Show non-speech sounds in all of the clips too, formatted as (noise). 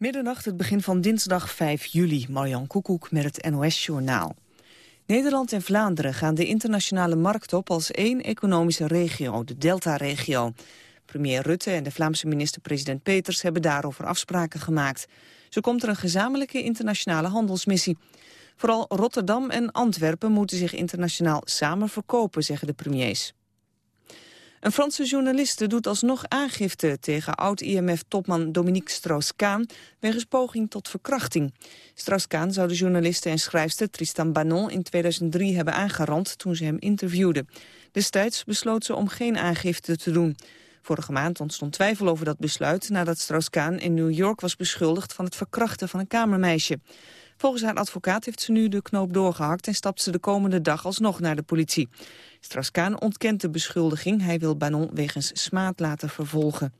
Middernacht, het begin van dinsdag 5 juli. Marjan Koekoek met het NOS-journaal. Nederland en Vlaanderen gaan de internationale markt op als één economische regio, de Delta-regio. Premier Rutte en de Vlaamse minister-president Peters hebben daarover afspraken gemaakt. Zo komt er een gezamenlijke internationale handelsmissie. Vooral Rotterdam en Antwerpen moeten zich internationaal samen verkopen, zeggen de premiers. Een Franse journaliste doet alsnog aangifte tegen oud-IMF-topman Dominique Strauss-Kaan wegens poging tot verkrachting. Strauss-Kaan zou de journaliste en schrijfster Tristan Banon in 2003 hebben aangerand toen ze hem interviewde. Destijds besloot ze om geen aangifte te doen. Vorige maand ontstond twijfel over dat besluit nadat Strauss-Kaan in New York was beschuldigd van het verkrachten van een kamermeisje. Volgens haar advocaat heeft ze nu de knoop doorgehakt en stapt ze de komende dag alsnog naar de politie. Strauss-Kaan ontkent de beschuldiging. Hij wil Banon wegens smaad laten vervolgen.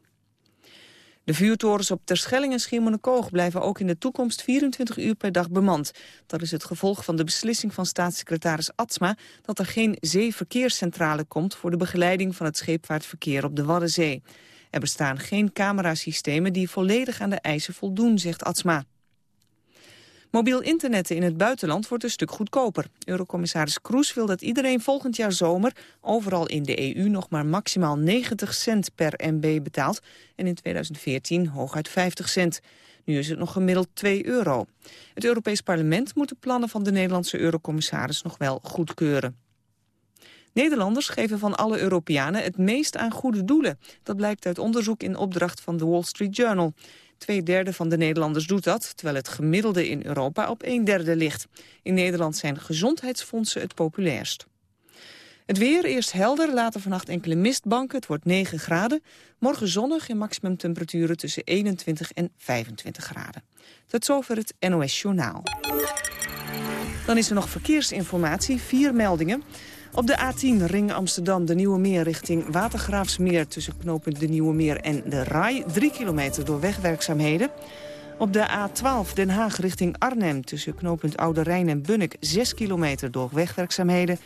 De vuurtorens op Terschelling en Schiermonnikoog blijven ook in de toekomst 24 uur per dag bemand. Dat is het gevolg van de beslissing van staatssecretaris Atsma dat er geen zeeverkeerscentrale komt voor de begeleiding van het scheepvaartverkeer op de Waddenzee. Er bestaan geen camerasystemen die volledig aan de eisen voldoen, zegt Atsma. Mobiel internetten in het buitenland wordt een stuk goedkoper. Eurocommissaris Kroes wil dat iedereen volgend jaar zomer... overal in de EU nog maar maximaal 90 cent per MB betaalt... en in 2014 hooguit 50 cent. Nu is het nog gemiddeld 2 euro. Het Europees Parlement moet de plannen van de Nederlandse eurocommissaris nog wel goedkeuren. Nederlanders geven van alle Europeanen het meest aan goede doelen. Dat blijkt uit onderzoek in opdracht van de Wall Street Journal. Twee derde van de Nederlanders doet dat, terwijl het gemiddelde in Europa op een derde ligt. In Nederland zijn gezondheidsfondsen het populairst. Het weer, eerst helder, later vannacht enkele mistbanken. Het wordt 9 graden. Morgen zonnig en maximumtemperaturen tussen 21 en 25 graden. Tot zover het NOS Journaal. Dan is er nog verkeersinformatie, vier meldingen. Op de A10 Ring Amsterdam, de Nieuwe Meer richting Watergraafsmeer... tussen knooppunt de Nieuwe Meer en de Rai, 3 kilometer door wegwerkzaamheden. Op de A12 Den Haag richting Arnhem tussen knooppunt Oude Rijn en Bunnik... 6 kilometer door wegwerkzaamheden.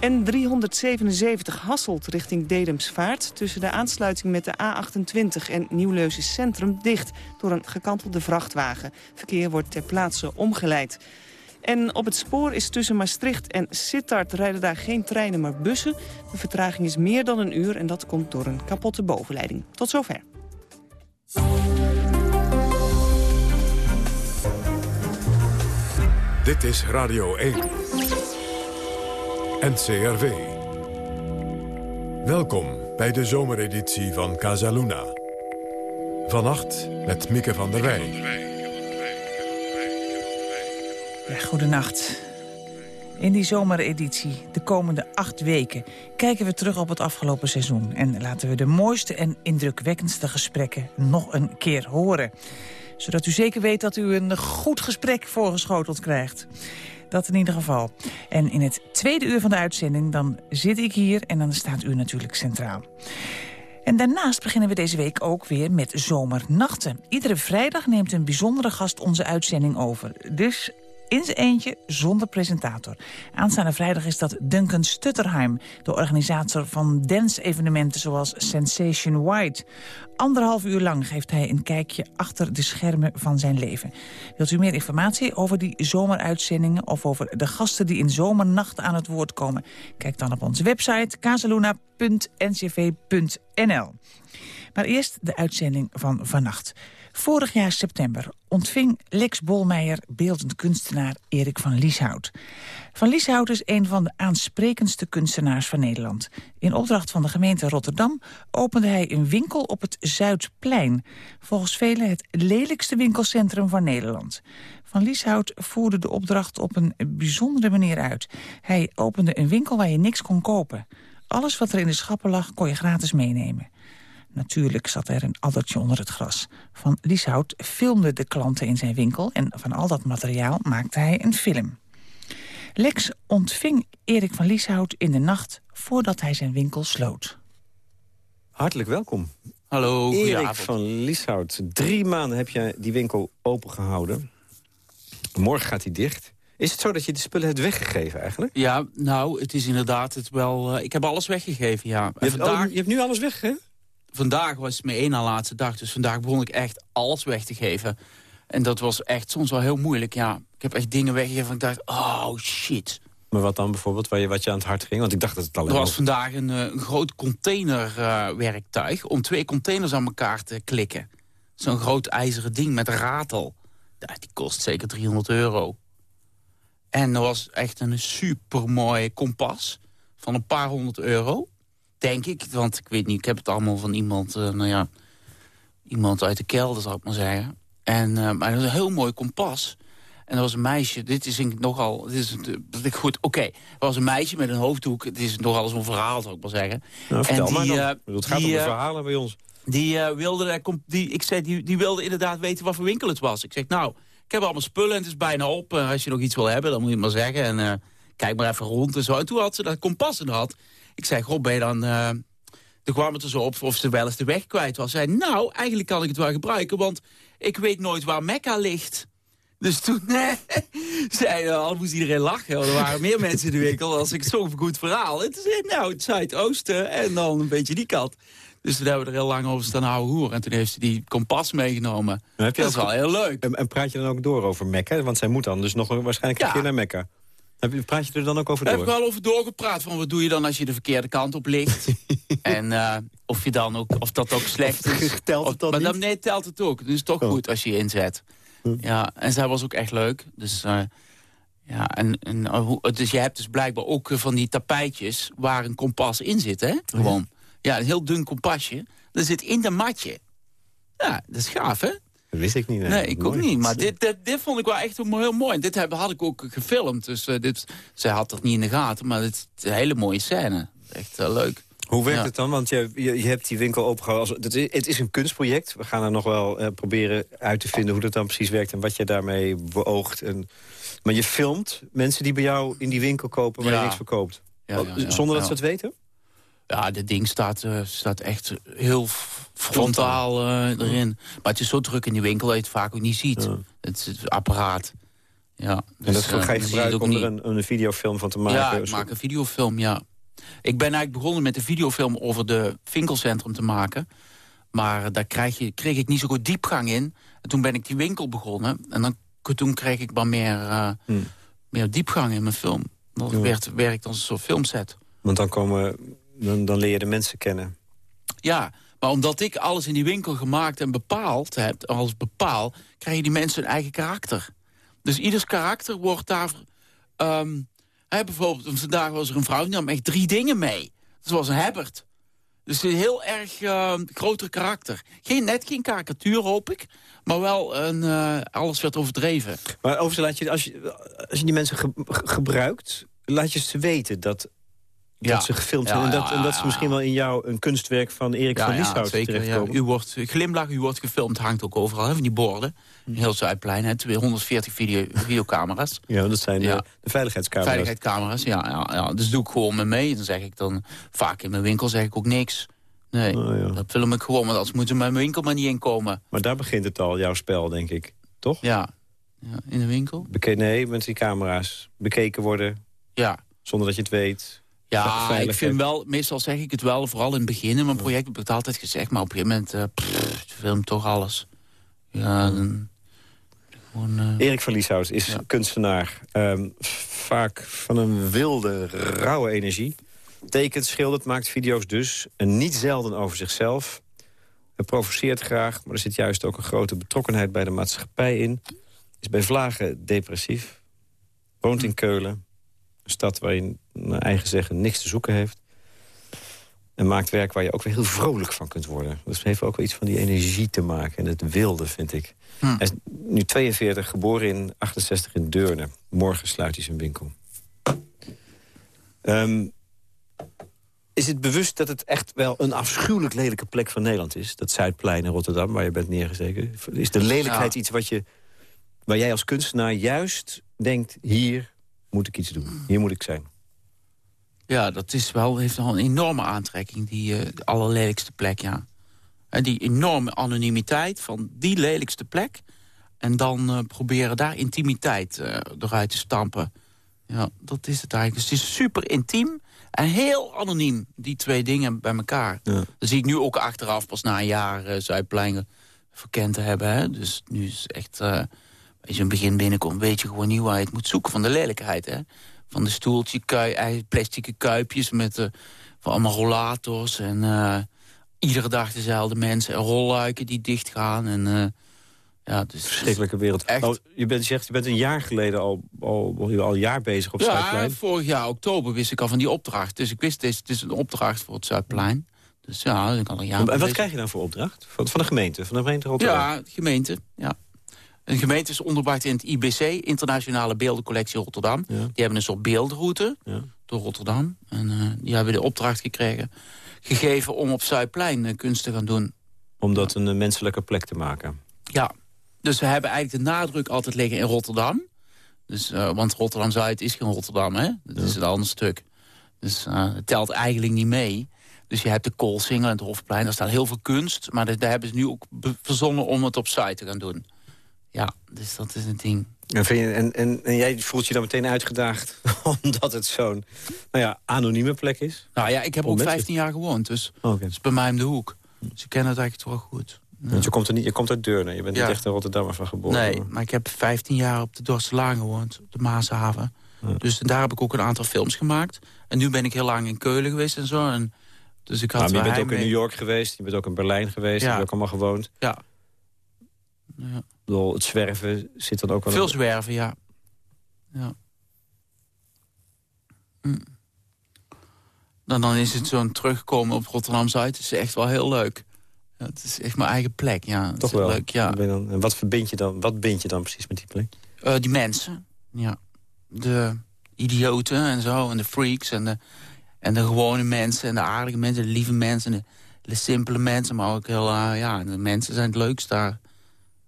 En 377 Hasselt richting Dedemsvaart... tussen de aansluiting met de A28 en Nieuwleuzen Centrum dicht... door een gekantelde vrachtwagen. Verkeer wordt ter plaatse omgeleid. En op het spoor is tussen Maastricht en Sittard rijden daar geen treinen, maar bussen. De vertraging is meer dan een uur en dat komt door een kapotte bovenleiding. Tot zover. Dit is Radio 1. NCRV. Welkom bij de zomereditie van Casaluna. Vannacht met Mieke van der Wij. Ja, goedenacht. In die zomereditie, de komende acht weken... kijken we terug op het afgelopen seizoen... en laten we de mooiste en indrukwekkendste gesprekken nog een keer horen. Zodat u zeker weet dat u een goed gesprek voorgeschoteld krijgt. Dat in ieder geval. En in het tweede uur van de uitzending dan zit ik hier... en dan staat u natuurlijk centraal. En daarnaast beginnen we deze week ook weer met zomernachten. Iedere vrijdag neemt een bijzondere gast onze uitzending over. Dus in zijn eentje zonder presentator. Aanstaande vrijdag is dat Duncan Stutterheim... de organisator van dance-evenementen zoals Sensation White. Anderhalf uur lang geeft hij een kijkje achter de schermen van zijn leven. Wilt u meer informatie over die zomeruitzendingen... of over de gasten die in zomernachten aan het woord komen? Kijk dan op onze website kazeluna.ncv.nl. Maar eerst de uitzending van vannacht. Vorig jaar september ontving Lex Bolmeijer beeldend kunstenaar Erik van Lieshout. Van Lieshout is een van de aansprekendste kunstenaars van Nederland. In opdracht van de gemeente Rotterdam opende hij een winkel op het Zuidplein. Volgens velen het lelijkste winkelcentrum van Nederland. Van Lieshout voerde de opdracht op een bijzondere manier uit. Hij opende een winkel waar je niks kon kopen. Alles wat er in de schappen lag kon je gratis meenemen. Natuurlijk zat er een addertje onder het gras. Van Lieshout filmde de klanten in zijn winkel... en van al dat materiaal maakte hij een film. Lex ontving Erik van Lieshout in de nacht voordat hij zijn winkel sloot. Hartelijk welkom. Hallo, Erik van Lieshout. Drie maanden heb je die winkel opengehouden. Morgen gaat hij dicht. Is het zo dat je de spullen hebt weggegeven eigenlijk? Ja, nou, het is inderdaad het wel... Uh, ik heb alles weggegeven, ja. Je hebt, oh, je hebt nu alles weggegeven? Vandaag was mijn één na laatste dag. Dus vandaag begon ik echt alles weg te geven. En dat was echt soms wel heel moeilijk, ja. Ik heb echt dingen weggegeven en ik dacht, oh shit. Maar wat dan bijvoorbeeld, waar je, wat je aan het hart ging? Want ik dacht dat het alleen Er was vandaag een, eh, een groot containerwerktuig... om twee containers aan elkaar te klikken. Zo'n groot ijzeren ding met ratel. Ja, die kost zeker 300 euro. En er was echt een supermooi kompas van een paar honderd euro. Denk ik, want ik weet niet, ik heb het allemaal van iemand, uh, nou ja, iemand uit de kelder, zou ik maar zeggen. En, uh, maar dat was een heel mooi kompas. En er was een meisje, dit is nogal, dit is ik goed, oké. Okay. Er was een meisje met een hoofddoek, het is nogal zo'n verhaal, zou ik maar zeggen. Nou, vertel en die, maar dan. Uh, het gaat die, om de verhalen bij ons. Die wilde, die, ik zei, die, die wilde inderdaad weten wat voor winkel het was. Ik zeg, nou, ik heb allemaal spullen en het is bijna op. als je nog iets wil hebben, dan moet je het maar zeggen. En kijk maar even rond en zo. En toen had ze dat kompas in had. Ik zei, goh, ben je dan... Uh, toen kwam het er zo op of ze wel eens de weg kwijt was. Zei, nou, eigenlijk kan ik het wel gebruiken, want ik weet nooit waar Mekka ligt. Dus toen (laughs) nee, zei, al moest iedereen lachen. Er waren meer (laughs) mensen in de winkel als ik zo'n goed verhaal. Toen zei nou, het zuidoosten en dan een beetje die kant. Dus toen hebben we er heel lang over staan houden hoer. En toen heeft ze die kompas meegenomen. Dat is wel heel leuk. En, praat je dan ook door over Mekka? Want zij moet dan dus nog waarschijnlijk een keer naar Mekka. Heb praat je er dan ook over door? Heb ik wel over doorgepraat. Van wat doe je dan als je de verkeerde kant op ligt? (laughs) en uh, of, je dan ook, of dat ook slecht is. (laughs) telt het dan maar dan, nee, telt het ook. Dus toch oh. goed als je je inzet. Hm. Ja, en zij was ook echt leuk. Dus, uh, ja, en, en, dus je hebt dus blijkbaar ook van die tapijtjes... waar een kompas in zit, hè? Gewoon. Ja, een heel dun kompasje. Dat zit in de matje. Ja, dat is gaaf, hè? Dat wist ik niet. Nee, nee ik ook niet. Maar dit, dit, dit, vond ik wel echt heel mooi. Dit heb, had ik ook gefilmd. Dus uh, dit, zij had dat niet in de gaten. Maar het is een hele mooie scène. Echt uh, leuk. Hoe werkt het dan? Want je, je, je, hebt die winkel opengehouden. Het is, het is een kunstproject. We gaan er nog wel uh, proberen uit te vinden hoe dat dan precies werkt... en wat je daarmee beoogt. En, maar je filmt mensen die bij jou in die winkel kopen... waar je niks verkoopt. Ja, zonder dat ze het weten? Ja, dit ding staat, uh, staat echt heel frontaal uh, erin. Maar het is zo druk in die winkel dat je het vaak ook niet ziet. Het apparaat. Ja, dus, en dat dus, ga je gebruiken om er een, een, videofilm van te maken? Ja, ik maak een videofilm, ja. Ik ben eigenlijk begonnen met een videofilm over de winkelcentrum te maken. Maar daar krijg, je, kreeg ik niet zo goed diepgang in. En toen ben ik die winkel begonnen. En dan, toen kreeg ik wat meer, uh, hmm. meer diepgang in mijn film. Dat werd, werkt als een soort filmset. Want dan komen dan, dan leer je de mensen kennen. Ja, maar omdat ik alles in die winkel gemaakt en bepaald heb, als bepaal, krijgen die mensen een eigen karakter. Dus ieders karakter wordt daar... Um, hè, bijvoorbeeld, vandaag was er een vrouw, die nam echt drie dingen mee. Dat was een Hebbert. Dus een heel erg uh, groter karakter. Geen, net geen karikatuur, hoop ik. Maar wel een, uh, alles werd overdreven. Maar overigens, laat je, als, je, als je die mensen gebruikt... laat je ze weten dat dat ze gefilmd zijn. en, dat, en dat ze misschien wel in jou een kunstwerk van Erik van Lieshout terechtkomen. U wordt glimlach, u wordt gefilmd, hangt ook overal, hè, van die borden. Hm. Heel Zuidplein, hè, 240 video, videocamera's. Ja, dat zijn de, de veiligheidscamera's. Veiligheidscamera's, ja, ja, ja. Dus doe ik gewoon mee mee. Dan zeg ik dan, vaak in mijn winkel zeg ik ook niks. Nee, oh, dat film ik gewoon, want anders moeten mijn winkel maar niet inkomen. Maar daar begint het al, jouw spel, denk ik. Toch? Ja, ja in de winkel. Beke nee, met die camera's. Bekeken worden. Ja. Zonder dat je het weet. Ja, ik vind wel, meestal zeg ik het wel, vooral in het begin in mijn project heb ik het altijd gezegd, maar op een gegeven moment, uh, pff, film toch alles. Ja, dan, gewoon, uh, Erik van Lieshout is kunstenaar. Um, vaak van een wilde, rauwe energie. Tekent, schildert, maakt video's dus. En niet zelden over zichzelf. Hij provoceert graag, maar er zit juist ook een grote betrokkenheid bij de maatschappij in. Is bij vlagen depressief. Woont in hm. Keulen. Een stad waar je naar eigen zeggen niks te zoeken heeft. En maakt werk waar je ook weer heel vrolijk van kunt worden. Dus het heeft ook wel iets van die energie te maken. En het wilde, vind ik. Hm. Hij is nu 42, geboren in 68 in Deurne. Morgen sluit hij zijn winkel. Um, is het bewust dat het echt wel een afschuwelijk lelijke plek van Nederland is? Dat Zuidplein in Rotterdam, waar je bent neergezeten. Is de lelijkheid iets wat je, waar jij als kunstenaar juist denkt... hier moet ik iets doen, hier moet ik zijn? Ja, dat is wel, heeft wel een enorme aantrekking, die uh, allerlelijkste plek, ja. En die enorme anonimiteit van die lelijkste plek. En dan uh, proberen daar intimiteit uh, eruit te stampen. Ja, dat is het eigenlijk. Dus het is super intiem. En heel anoniem, die twee dingen bij elkaar. Ja. Dat zie ik nu ook achteraf, pas na een jaar uh, Zuidplein verkend te hebben. Hè? Dus nu is echt, uh, als je een begin binnenkomt, weet je gewoon niet waar je het moet zoeken. Van de lelijkheid, hè. Van de stoeltje, kui, plastic kuipjes met uh, van allemaal rollators. En iedere dag dezelfde mensen. En rolluiken die dichtgaan. En ja, dus Verschrikkelijke wereld. Echt... Oh, je, bent, zegt, je bent een jaar geleden al, al, al een jaar bezig op ja, Zuidplein. Ja, vorig jaar oktober wist ik al van die opdracht. Dus ik wist, het is een opdracht voor het Zuidplein. Dus ja, ik al een jaar En wat krijg je dan voor opdracht? Van, van de gemeente? Van de gemeente Rotterdam? Ja, de gemeente, ja. Een gemeente is onderbracht in het IBC, Internationale Beeldencollectie Rotterdam. Die hebben een soort beeldroute ja. door Rotterdam. En uh, die hebben de opdracht gekregen, gegeven om op Zuidplein uh, kunst te gaan doen. Om dat een menselijke plek te maken? Ja, dus we hebben eigenlijk de nadruk altijd liggen in Rotterdam. Dus, uh, want Rotterdam-Zuid is geen Rotterdam, hè? Dat is een ander stuk. Dus het telt eigenlijk niet mee. Dus je hebt de Koolsingel en het Hofplein. Daar staat heel veel kunst. Maar daar hebben ze nu ook verzonnen om het op site te gaan doen. Ja, dus dat is een ding. En, vind je, en, en, en, jij voelt je dan meteen uitgedaagd... (laughs) omdat het zo'n nou ja, anonieme plek is? Nou ja, ik heb ook 15 jaar gewoond. Dus okay. het is bij mij om de hoek. Dus ik ken het eigenlijk toch wel goed. Want je komt, er niet, je komt uit Deurne, je bent niet echt een Rotterdammer van geboren. Nee, maar ik heb 15 jaar op de Dorstelaan gewoond, op de Maashaven. Dus daar heb ik ook een aantal films gemaakt. En nu ben ik heel lang in Keulen geweest en zo. En dus ik had nou, je bent ook in New York geweest, je bent ook in Berlijn geweest, je hebt ook allemaal gewoond. Ja. Bedoel, het zwerven zit dan ook wel... Veel zwerven, ja. ja. Hm. Dan, dan is het zo'n terugkomen op Rotterdam-Zuid. is echt wel heel leuk het is echt mijn eigen plek, ja. Toch wel? Leuk, ja. Dan, en wat verbind je dan, wat bind je dan precies met die plek? Uh, die mensen, ja. De idioten en zo, en de freaks en de, en de gewone mensen... en de aardige mensen, de lieve mensen, de, de simpele mensen... maar ook heel, uh, ja, de mensen zijn het leukst daar.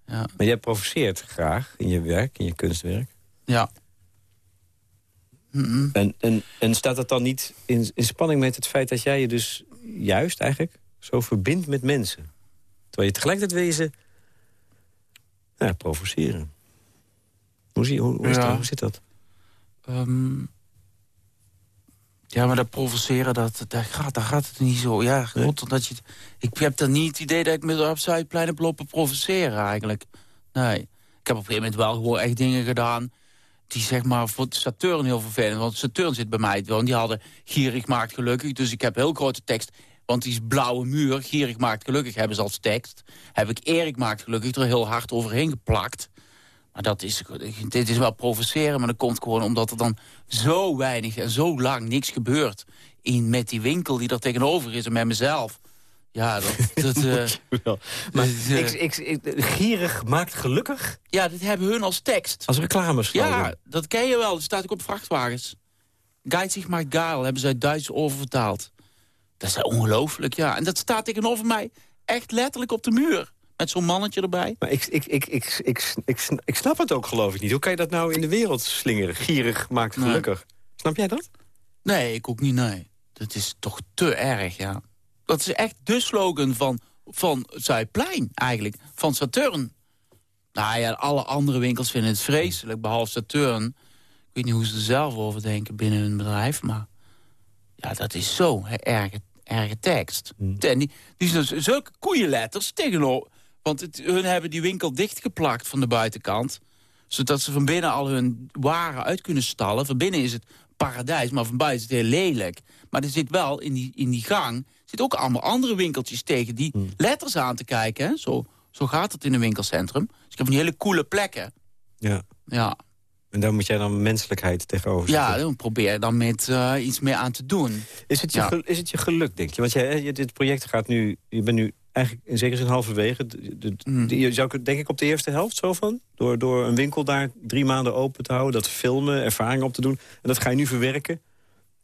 Ja. Maar jij provoceert graag in je werk, in je kunstwerk? Ja. en, en, en staat dat dan niet in, in spanning met het feit dat jij je dus juist eigenlijk zo verbindt met mensen. Terwijl je tegelijkertijd wil je ze ja, provoceren. Hoe, zie, hoe, hoe, dat, hoe zit dat? Ehm, ja, maar dat provoceren, dat, dat, gaat, dat gaat het niet zo. Ja, nee? dat je, ik heb dan niet het idee dat ik me op Zuidplein heb lopen provoceren eigenlijk. Nee. Ik heb op een gegeven moment wel gewoon echt dingen gedaan... die zeg maar voor Saturn heel vervelend... want Saturn zit bij mij wel. En die hadden gierig maakt gelukkig. Dus ik heb heel grote tekst want die blauwe muur, Gierig maakt gelukkig, hebben ze als tekst. Heb ik Erik maakt gelukkig er heel hard overheen geplakt. Maar dat is, dit is wel provoceren, maar dat komt gewoon omdat er dan zo weinig en zo lang niks gebeurt. In, met die winkel die er tegenover is en met mezelf. Ja, dat... (laughs) dat uh, maar uh, ik, ik, gierig maakt gelukkig? Ja, dat hebben hun als tekst. Als reclames. Ja, dat ken je wel. Dat staat ook op vrachtwagens. Geizig maakt geil, hebben ze uit Duits oververtaald. Dat is ongelooflijk, ja. En dat staat tegenover mij echt letterlijk op de muur. Met zo'n mannetje erbij. Maar ik, ik, ik, ik, ik, ik, ik snap het ook, geloof ik niet. Hoe kan je dat nou in de wereld slingeren? Gierig maakt gelukkig. Snap jij dat? Nee, ik ook niet, nee. Dat is toch te erg, ja. Dat is echt de slogan van, van Zuidplein, eigenlijk. Van Saturn. Nou ja, alle andere winkels vinden het vreselijk, behalve Saturn. Ik weet niet hoe ze er zelf over denken binnen hun bedrijf, maar... Ja, dat is zo erge, erge tekst. Mm. En die, die zijn dus zulke koeienletters tegenover... Want het, hun hebben die winkel dichtgeplakt van de buitenkant. Zodat ze van binnen al hun waren uit kunnen stallen. Van binnen is het paradijs, maar van buiten is het heel lelijk. Maar er zit wel in die, in die gang... zit ook allemaal andere winkeltjes tegen die mm. letters aan te kijken. Hè? Zo, zo gaat het in een winkelcentrum. Dus ik heb van die hele coole plekken. Ja. Ja. En daar moet jij dan menselijkheid tegenover zetten. Ja, dan probeer dan met uh, iets meer aan te doen. Is het je, ja. is het je geluk, denk je? Want jij, dit project gaat nu... Je bent nu eigenlijk in zekere zin halverwege. De, de, mm. je zou denk ik op de eerste helft zo van? Door, door een winkel daar drie maanden open te houden... dat filmen, ervaringen op te doen. En dat ga je nu verwerken?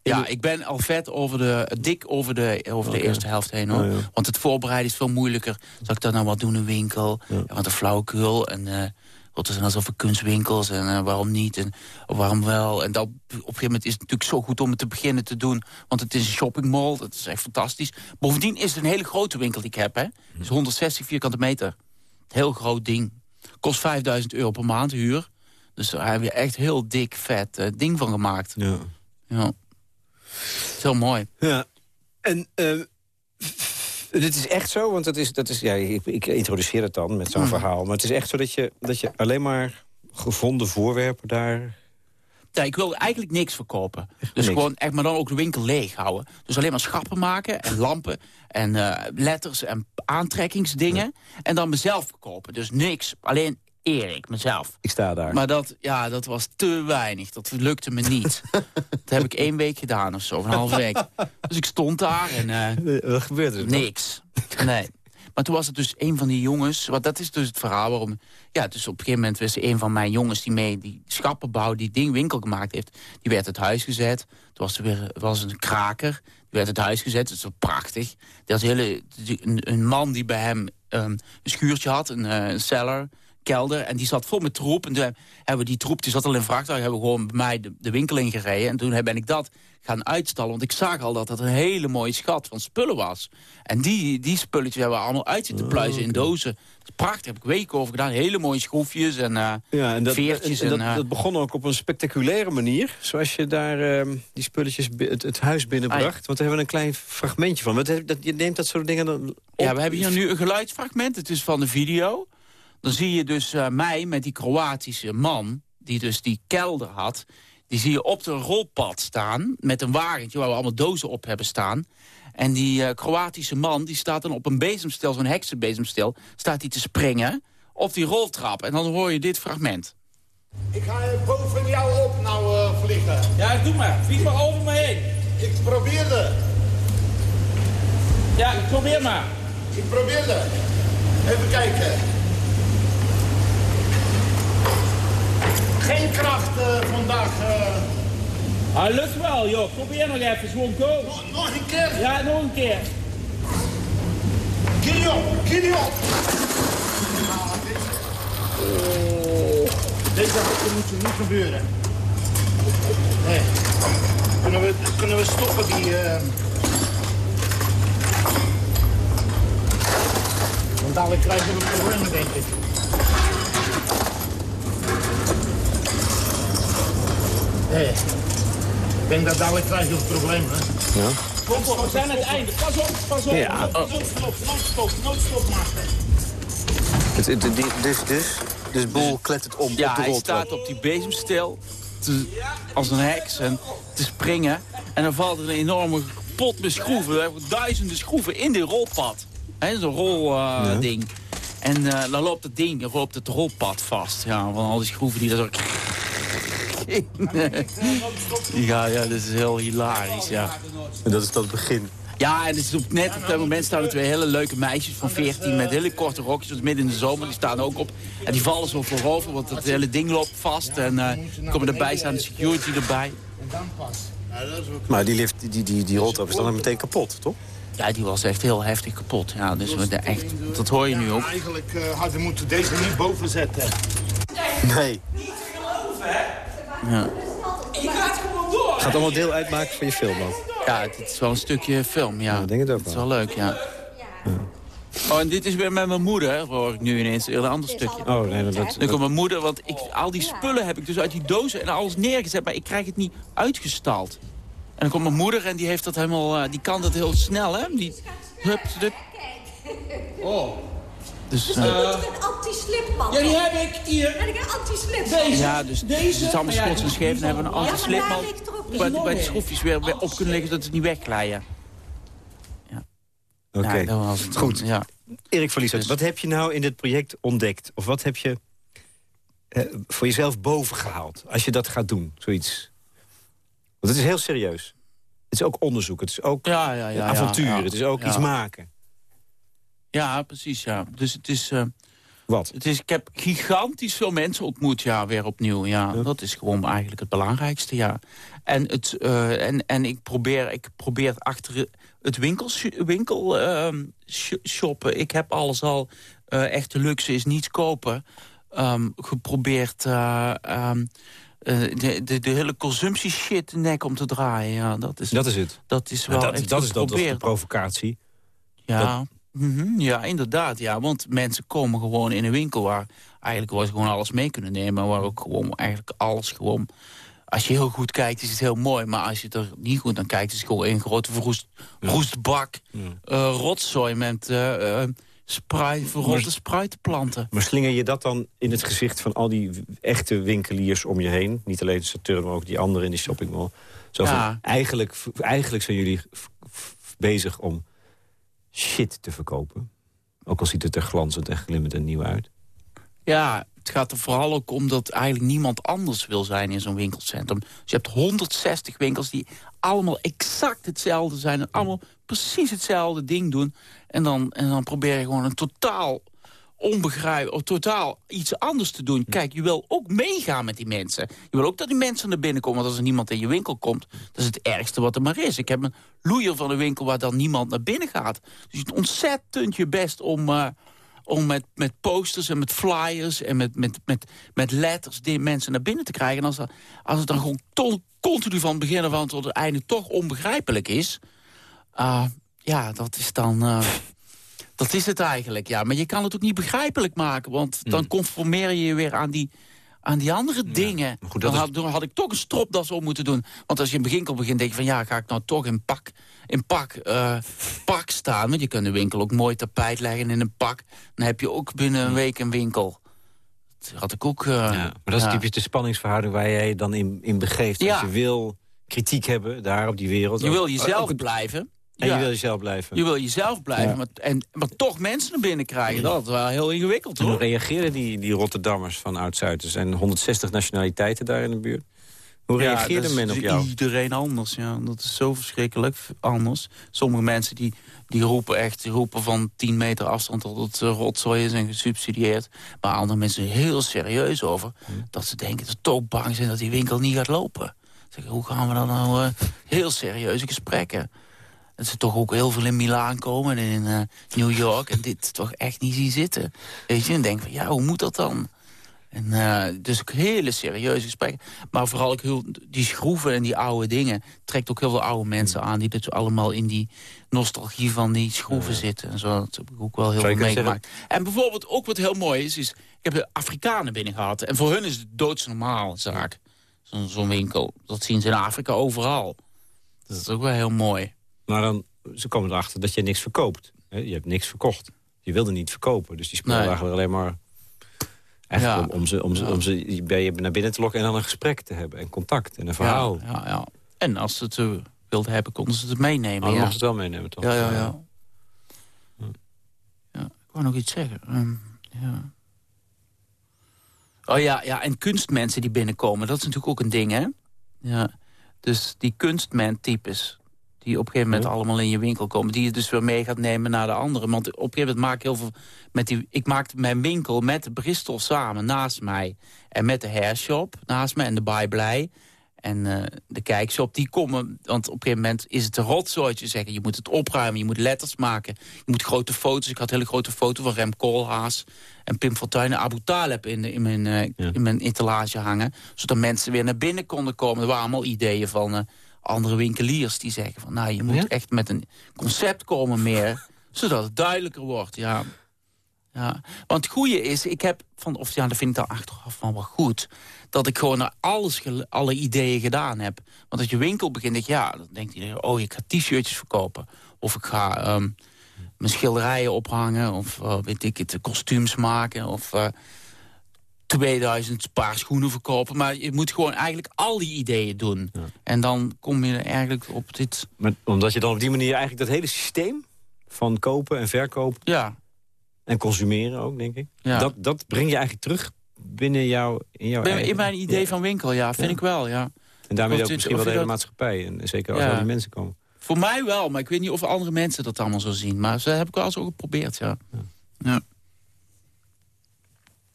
Ja, ik ben al vet over de, dik over de, over de eerste helft heen. hoor. Oh, ja. Want het voorbereiden is veel moeilijker. Zal ik dat nou wat doen, een winkel? Ja. want een flauwekul en... Uh, er zijn kunstwinkels en uh, waarom niet en waarom wel. En dat, op een gegeven moment is het natuurlijk zo goed om het te beginnen te doen. Want het is een shoppingmall, dat is echt fantastisch. Bovendien is het een hele grote winkel die ik heb. Hè. Is 160 vierkante meter. Heel groot ding. Kost 5000 euro per maand huur. Dus daar heb je echt heel dik, vet uh, ding van gemaakt. Ja. ja. Heel mooi. Ja. En uh, dit is echt zo, want dat is, dat is, ja, ik, ik introduceer het dan met zo'n mm. verhaal. Maar het is echt zo dat je, dat je alleen maar gevonden voorwerpen daar ja, ik wil eigenlijk niks verkopen. Dus gewoon echt, maar dan ook de winkel leeg houden. Dus alleen maar schappen maken en lampen en uh, letters en aantrekkingsdingen. En dan mezelf verkopen. Dus niks, alleen Erik, mezelf. Ik sta daar. Maar dat, ja, dat was te weinig. Dat lukte me niet. (laughs) dat heb ik één week gedaan of zo, of een halve week. Dus ik stond daar en... Uh, Wat gebeurde er? Niks. Nee. Maar toen was het dus een van die jongens... Want dat is dus het verhaal waarom... Ja, dus op een gegeven moment was een van mijn jongens... die mee die schappenbouw, die ding winkel gemaakt heeft... die werd het huis gezet. Toen was er weer was een kraker. Die werd het huis gezet. Dat is wel prachtig. Dat hele, een, een man die bij hem um, een schuurtje had, een, uh, een cellar kelder. En die zat vol met troep. En toen hebben we die troep, die zat al in vrachtwagen... hebben we gewoon bij mij de, de winkel ingereden. En toen ben ik dat gaan uitstallen. Want ik zag al dat dat een hele mooie schat van spullen was. En die, die spulletjes hebben we allemaal uit zitten oh, pluizen in dozen. Prachtig, heb ik weken over gedaan. Hele mooie schroefjes en, uh, ja, en dat, veertjes. En, dat, uh, dat, begon ook op een spectaculaire manier. Zoals je daar uh, die spulletjes het, het huis binnenbracht. Ah, Want daar hebben we een klein fragmentje van. Wat, dat, je neemt dat soort dingen dan op. Ja, we hebben hier nu een geluidsfragment. Het is van de video. Dan zie je dus uh, mij met die Kroatische man... die dus die kelder had... die zie je op de rolpad staan... met een wagentje waar we allemaal dozen op hebben staan. En die uh, Kroatische man die staat dan op een bezemstel, zo'n heksenbezemstel... staat hij te springen op die roltrap. En dan hoor je dit fragment. Ik ga boven jou op nou uh, vliegen. Ja, doe maar. Vlieg maar over me heen. Ik probeerde. Ja, ik probeer maar. Ik probeerde. Even kijken. Geen kracht uh, vandaag. Uh... Ah, lukt wel, joh. Probeer nog even, gewoon. Nog, nog een keer? Ja, nog een keer. Gideon, Gideon! Ah, deze... Oh. Deze moet niet gebeuren. Nee. Kunnen we, kunnen we stoppen die... Uh... Want dadelijk krijgen we problemen, denk ik. Ik denk dat dadelijk krijg je een probleem, hè? Ja. Kom op, we zijn aan het einde. Pas op, pas op. Ja. Noodstop, noodstop, noodstop maken. Het, het, dus, dus, dus Boel klettert om ja, op de hij staat op die bezemstil te, als een heks en te springen. En dan valt er een enorme pot met schroeven. We hebben duizenden schroeven in die rolpad. Zo'n rolding. Uh, ja. En uh, dan loopt het ding, loopt het rolpad vast. Ja, van al die schroeven die daar zo ja, ja, dat is heel hilarisch, ja. En dat is dat begin. Ja, en is op, net op dat moment staan er twee hele leuke meisjes van 14 met hele korte rokjes, midden in de zomer. Die staan ook op. En die vallen zo voorover, want het hele ding loopt vast. En uh, komen erbij staan de security erbij. En dan pas. Maar die, lift, die, die, die roltrap is dan meteen kapot, toch? Ja, die was echt heel heftig kapot. Ja, dus we echt, dat hoor je nu ook. Eigenlijk uh, hadden we moeten deze niet boven zetten. Nee. Niet geloven, hè? Ja. Je gaat gewoon door. Het gaat allemaal deel uitmaken van je film man. Ja, het is wel een stukje film, ja. ja denk het ook wel. Het is wel leuk, ja. ja. Oh, en dit is weer met mijn moeder, hoor ik nu ineens. Een ander stukje. Oh, nee, dat... dat dan komt mijn moeder, want ik, al die spullen heb ik dus uit die dozen en alles neergezet. Maar ik krijg het niet uitgestald. En dan komt mijn moeder en die heeft dat helemaal... Uh, die kan dat heel snel, hè? Die, hup, hup. Oh. Dus, dus uh, een anti-slipmat. Ja, die heb ik hier. En ik heb anti-slipmat. Deze. Ja, dus deze. Het is allemaal schots en scheef. Dan hebben we een anti-slipmat. Waar, waar de schroefjes weer, weer op kunnen liggen, dat het niet wegglijden. Ja. Oké, okay. ja, goed. Ja. Erik Verlies, dus. wat heb je nou in dit project ontdekt? Of wat heb je eh, voor jezelf boven gehaald? Als je dat gaat doen, zoiets. Want het is heel serieus. Het is ook onderzoek, het is ook ja, ja, ja, avontuur, het is ook iets maken. Ja, precies, ja. Dus het is... Uh, Wat? Het is, ik heb gigantisch veel mensen ontmoet, ja, weer opnieuw. Ja, Dat is gewoon eigenlijk het belangrijkste, ja. En, het, uh, en, en ik probeer, ik probeer achter het winkel, winkel uh, shoppen. Ik heb alles al. Uh, echte luxe is niets kopen. Um, geprobeerd... Um, de, de, de, hele consumptie shit de nek om te draaien. Ja, dat, is, dat is het. Dat is wel dat, echt dat is dat, de provocatie. Ja, Mhm, ja, inderdaad. Ja, want mensen komen gewoon in een winkel waar eigenlijk waar ze gewoon alles mee kunnen nemen. Waar ook gewoon eigenlijk alles gewoon als je heel goed kijkt, is het heel mooi. Maar als je er niet goed naar kijkt, is het gewoon een grote verroest, roestbak. Ja. Uh, rotzooi met uh, spruit, verrotte spruitenplanten. Maar slinger je dat dan in het gezicht van al die echte winkeliers om je heen? Niet alleen Saturn, maar ook die anderen in die shoppingmall. Zo ja. eigenlijk, eigenlijk zijn jullie bezig om shit te verkopen. Ook al ziet het er glanzend en glimmend en nieuw uit. Ja, het gaat er vooral ook om dat eigenlijk niemand anders wil zijn in zo'n winkelcentrum. Dus je hebt 160 winkels die allemaal exact hetzelfde zijn... en allemaal precies hetzelfde ding doen. En dan, en dan probeer je gewoon een totaal onbegrijpelijk, of totaal iets anders te doen. Kijk, je wil ook meegaan met die mensen. Je wil ook dat die mensen naar binnen komen. Want als er niemand in je winkel komt, dat is het ergste wat er maar is. Ik heb een loeier van een winkel waar dan niemand naar binnen gaat. Dus je doet ontzettend je best om... Uh, om met, met posters en met flyers en met, met, met, met letters die mensen naar binnen te krijgen. En als, er, als het dan gewoon continu van het begin van tot het einde toch onbegrijpelijk is... Uh, ja, dat is dan... Uh, (laughs) dat is het eigenlijk, ja. Maar je kan het ook niet begrijpelijk maken. Want dan hmm. conformeer je je weer aan die, aan die andere dingen. Goed, dan, had, had, ik toch een stropdas om moeten doen. Want als je in het winkel begint, denk je van... ja, ga ik nou toch in pak, in pak, uh, pak staan? Want je kunt de winkel ook mooi tapijt leggen in een pak. Dan heb je ook binnen een week een winkel. Dat had ik ook... Uh, ja, maar dat is typisch de spanningsverhouding waar jij dan in, in begeeft. Als je wil kritiek hebben daar op die wereld. Je wil jezelf blijven. En je wil jezelf blijven. Je wil jezelf blijven, maar, en, maar toch mensen naar binnen krijgen. Dat is wel heel ingewikkeld, hoor. hoe reageren die, die Rotterdammers van Oud-Zuid? Er zijn 160 nationaliteiten daar in de buurt. Hoe reageerde men op jou? Iedereen anders, ja. Dat is zo verschrikkelijk anders. Sommige mensen die, die roepen echt die roepen van 10 meter afstand... tot het uh, rotzooi is en gesubsidieerd. Maar andere mensen heel serieus over. Hm. Dat ze denken dat ze toch bang zijn dat die winkel niet gaat lopen. Zeg, hoe gaan we dan nou uh, heel serieuze gesprekken? Dat ze toch ook heel veel in Milaan komen en in uh, New York... en dit toch echt niet zien zitten. Weet je, en denk van, ja, hoe moet dat dan? En uh, dus ook hele serieuze gesprekken. Maar vooral ook heel, die schroeven en die oude dingen... trekt ook heel veel oude mensen aan... die dus allemaal in die nostalgie van die schroeven zitten. En zo, dat heb ik ook wel heel veel meegemaakt. En bijvoorbeeld ook wat heel mooi is... is ik heb de Afrikanen binnen gehad. En voor hun is het doodsnormaal zaak. Zo'n zo winkel. Dat zien ze in Afrika overal. Dat is ook wel heel mooi. Maar dan, ze komen erachter dat je niks verkoopt. Je hebt niks verkocht. Je wilde niet verkopen. Dus die spelen nee. eigenlijk alleen maar... Eigenlijk om, om, ze, om, ze, om ze bij je naar binnen te lokken en dan een gesprek te hebben. En contact en een verhaal. Ja, ja, En als ze het uh, wilden hebben, konden ze het meenemen. Oh, ja. ze het wel meenemen, toch? Ja, ja, ja. ja. ik wou nog iets zeggen. Um, ja. Oh ja, ja, en kunstmensen die binnenkomen, dat is natuurlijk ook een ding, hè? Ja. Dus die kunstman-types, die op een gegeven moment allemaal in je winkel komen. Die je dus weer mee gaat nemen naar de andere. Want op een gegeven moment maak ik heel veel... Met die, ik maakte mijn winkel met Bristol samen naast mij. En met de hairshop naast mij en de Bye Blij. En uh, de kijkshop, die komen... Want op een gegeven moment is het een rotzooitje zeggen. Je moet het opruimen, je moet letters maken. Je moet grote foto's. Ik had een hele grote foto van Rem Koolhaas... en Pim Fortuyn en Abu Taleb in, in, mijn, uh, in mijn etalage hangen. Zodat mensen weer naar binnen konden komen. Er waren allemaal ideeën van... Uh, andere winkeliers die zeggen van... nou, je moet echt met een concept komen meer... (laughs) zodat het duidelijker wordt, ja. ja. Want het goede is, ik heb van... of ja, dat vind ik dan achteraf van wel goed... dat ik gewoon naar alles, alle ideeën gedaan heb. Want als je winkel begint, denk je, ja, dan denkt iedereen... oh, ik ga t-shirtjes verkopen. Of ik ga um, mijn schilderijen ophangen. Of uh, weet ik het, kostuums maken. Of... Uh, 2000 paar schoenen verkopen. Maar je moet gewoon eigenlijk al die ideeën doen. En dan kom je eigenlijk op dit... Maar omdat je dan op die manier eigenlijk dat hele systeem... van kopen en verkopen... Ja. En consumeren ook, denk ik. Ja. Dat, dat breng je eigenlijk terug binnen jou, in jouw. In mijn idee van winkel, ja, vind ik wel, ja. En daarmee ook misschien wel de hele maatschappij. En zeker als al die mensen komen. Voor mij wel, maar ik weet niet of andere mensen dat allemaal zo zien. Maar ze heb ik wel zo geprobeerd, ja. ja.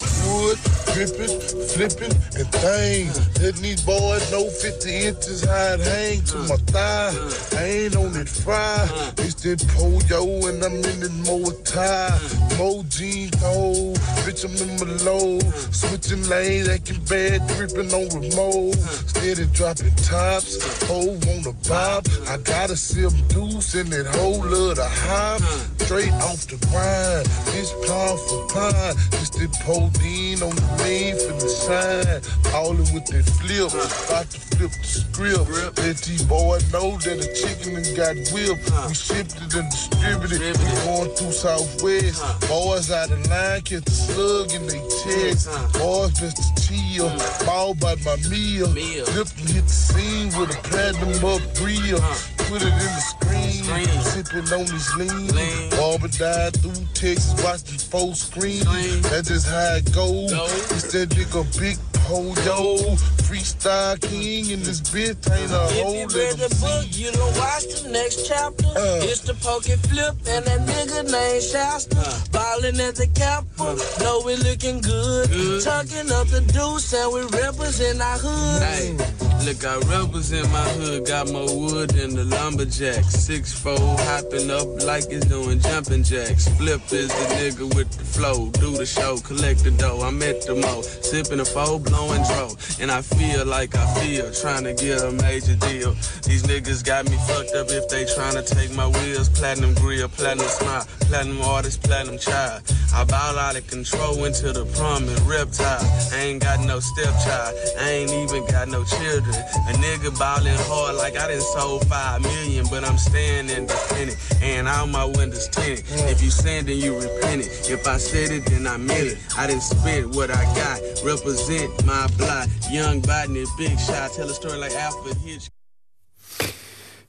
Wood, dripping, flipping, and thing. Let these boys know 50 inches high hang to my thigh. I ain't on it fry. It's that polio and I'm in it more tie. More jeans, though. Bitch, I'm in my low. Switching lanes, acting bad, dripping on remote. Steady dropping tops. Hoe on the bob. I gotta see them deuce in that whole of hop. straight off the grind. This pound for pine. This the podine on the main for the sign. All in with that flip. About to flip the script. Let these boys know that a chicken and got whipped. We shipped it and distributed. We going through Southwest. Boys out of line, catch the slug in their chest. Boys best to chill. Ball by my meal. And hit the scene with a platinum up grill. Put it in the screen. Sipping on this lean. Barber died through Texas. Watch the full screen. That's just how it goes. It's that nigga big pole, yo. Freestyle king in this bitch ain't a whole If you read the book, you don't watch the next chapter. Uh. It's the poke and flip and that nigga named Shasta. Ballin' at the Capitol, know we looking good. Tucking up the deuce and we represent our hood. Hey, look, I represent my hood, got more wood than the lumberjack. Six four hopping up like it's doing jumping jacks. Flip is the nigga with the flow, do the show, collect the dough. I'm at the mo, sipping a four, blowing dro, and I feel like I feel trying to get a major deal. These niggas got me fucked up if they trying to take my wheels. Platinum grill, platinum smile, platinum artist, platinum child. I ball out of control into the prominent reptile. I ain't got no stepchild, I ain't even got no children. A nigga ballin' hard like I done sold five million, but I'm staying independent and all my windows tinted. If you sin, then you repent it. If I said it, then I meant it. I didn't spit what I got, represent my block. Young botany, big shot, tell a story like Alfred Hitchcock.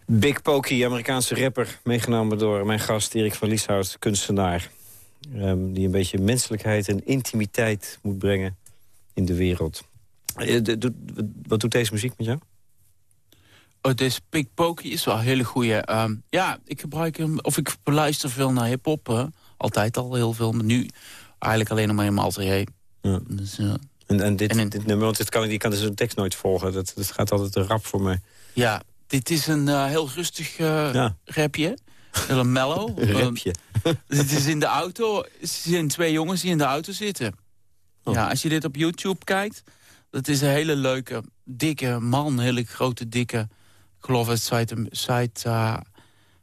Big Pokey, Amerikaanse rapper, meegenomen door mijn gast Erik van Lieshout, kunstenaar. Ehm, die een beetje menselijkheid en intimiteit moet brengen in de wereld. Eh, wat doet deze muziek met jou? Oh, deze Big Pokey is wel een hele goeie. Ehm, ja, ik gebruik hem, of ik luister veel naar hip-hop. Altijd al heel veel, maar nu eigenlijk alleen nog maar in mijn atelier. Ja. Dus, eh, En, en, dit, En in- dit nummer, want dit kan, die kan dus tekst nooit volgen. Dat, dat gaat altijd te rap voor mij. ja, dit is een eh, heel rustig Ja. rapje. Heel mellow. (laughs) Een Ehm, rapje. Dit is in de auto. Er zijn twee jongens die in de auto zitten. Oh. Ja, als je dit op YouTube kijkt... dat is een hele leuke, dikke man. Hele grote, dikke... ik geloof uit Zuid... Zuid, eh,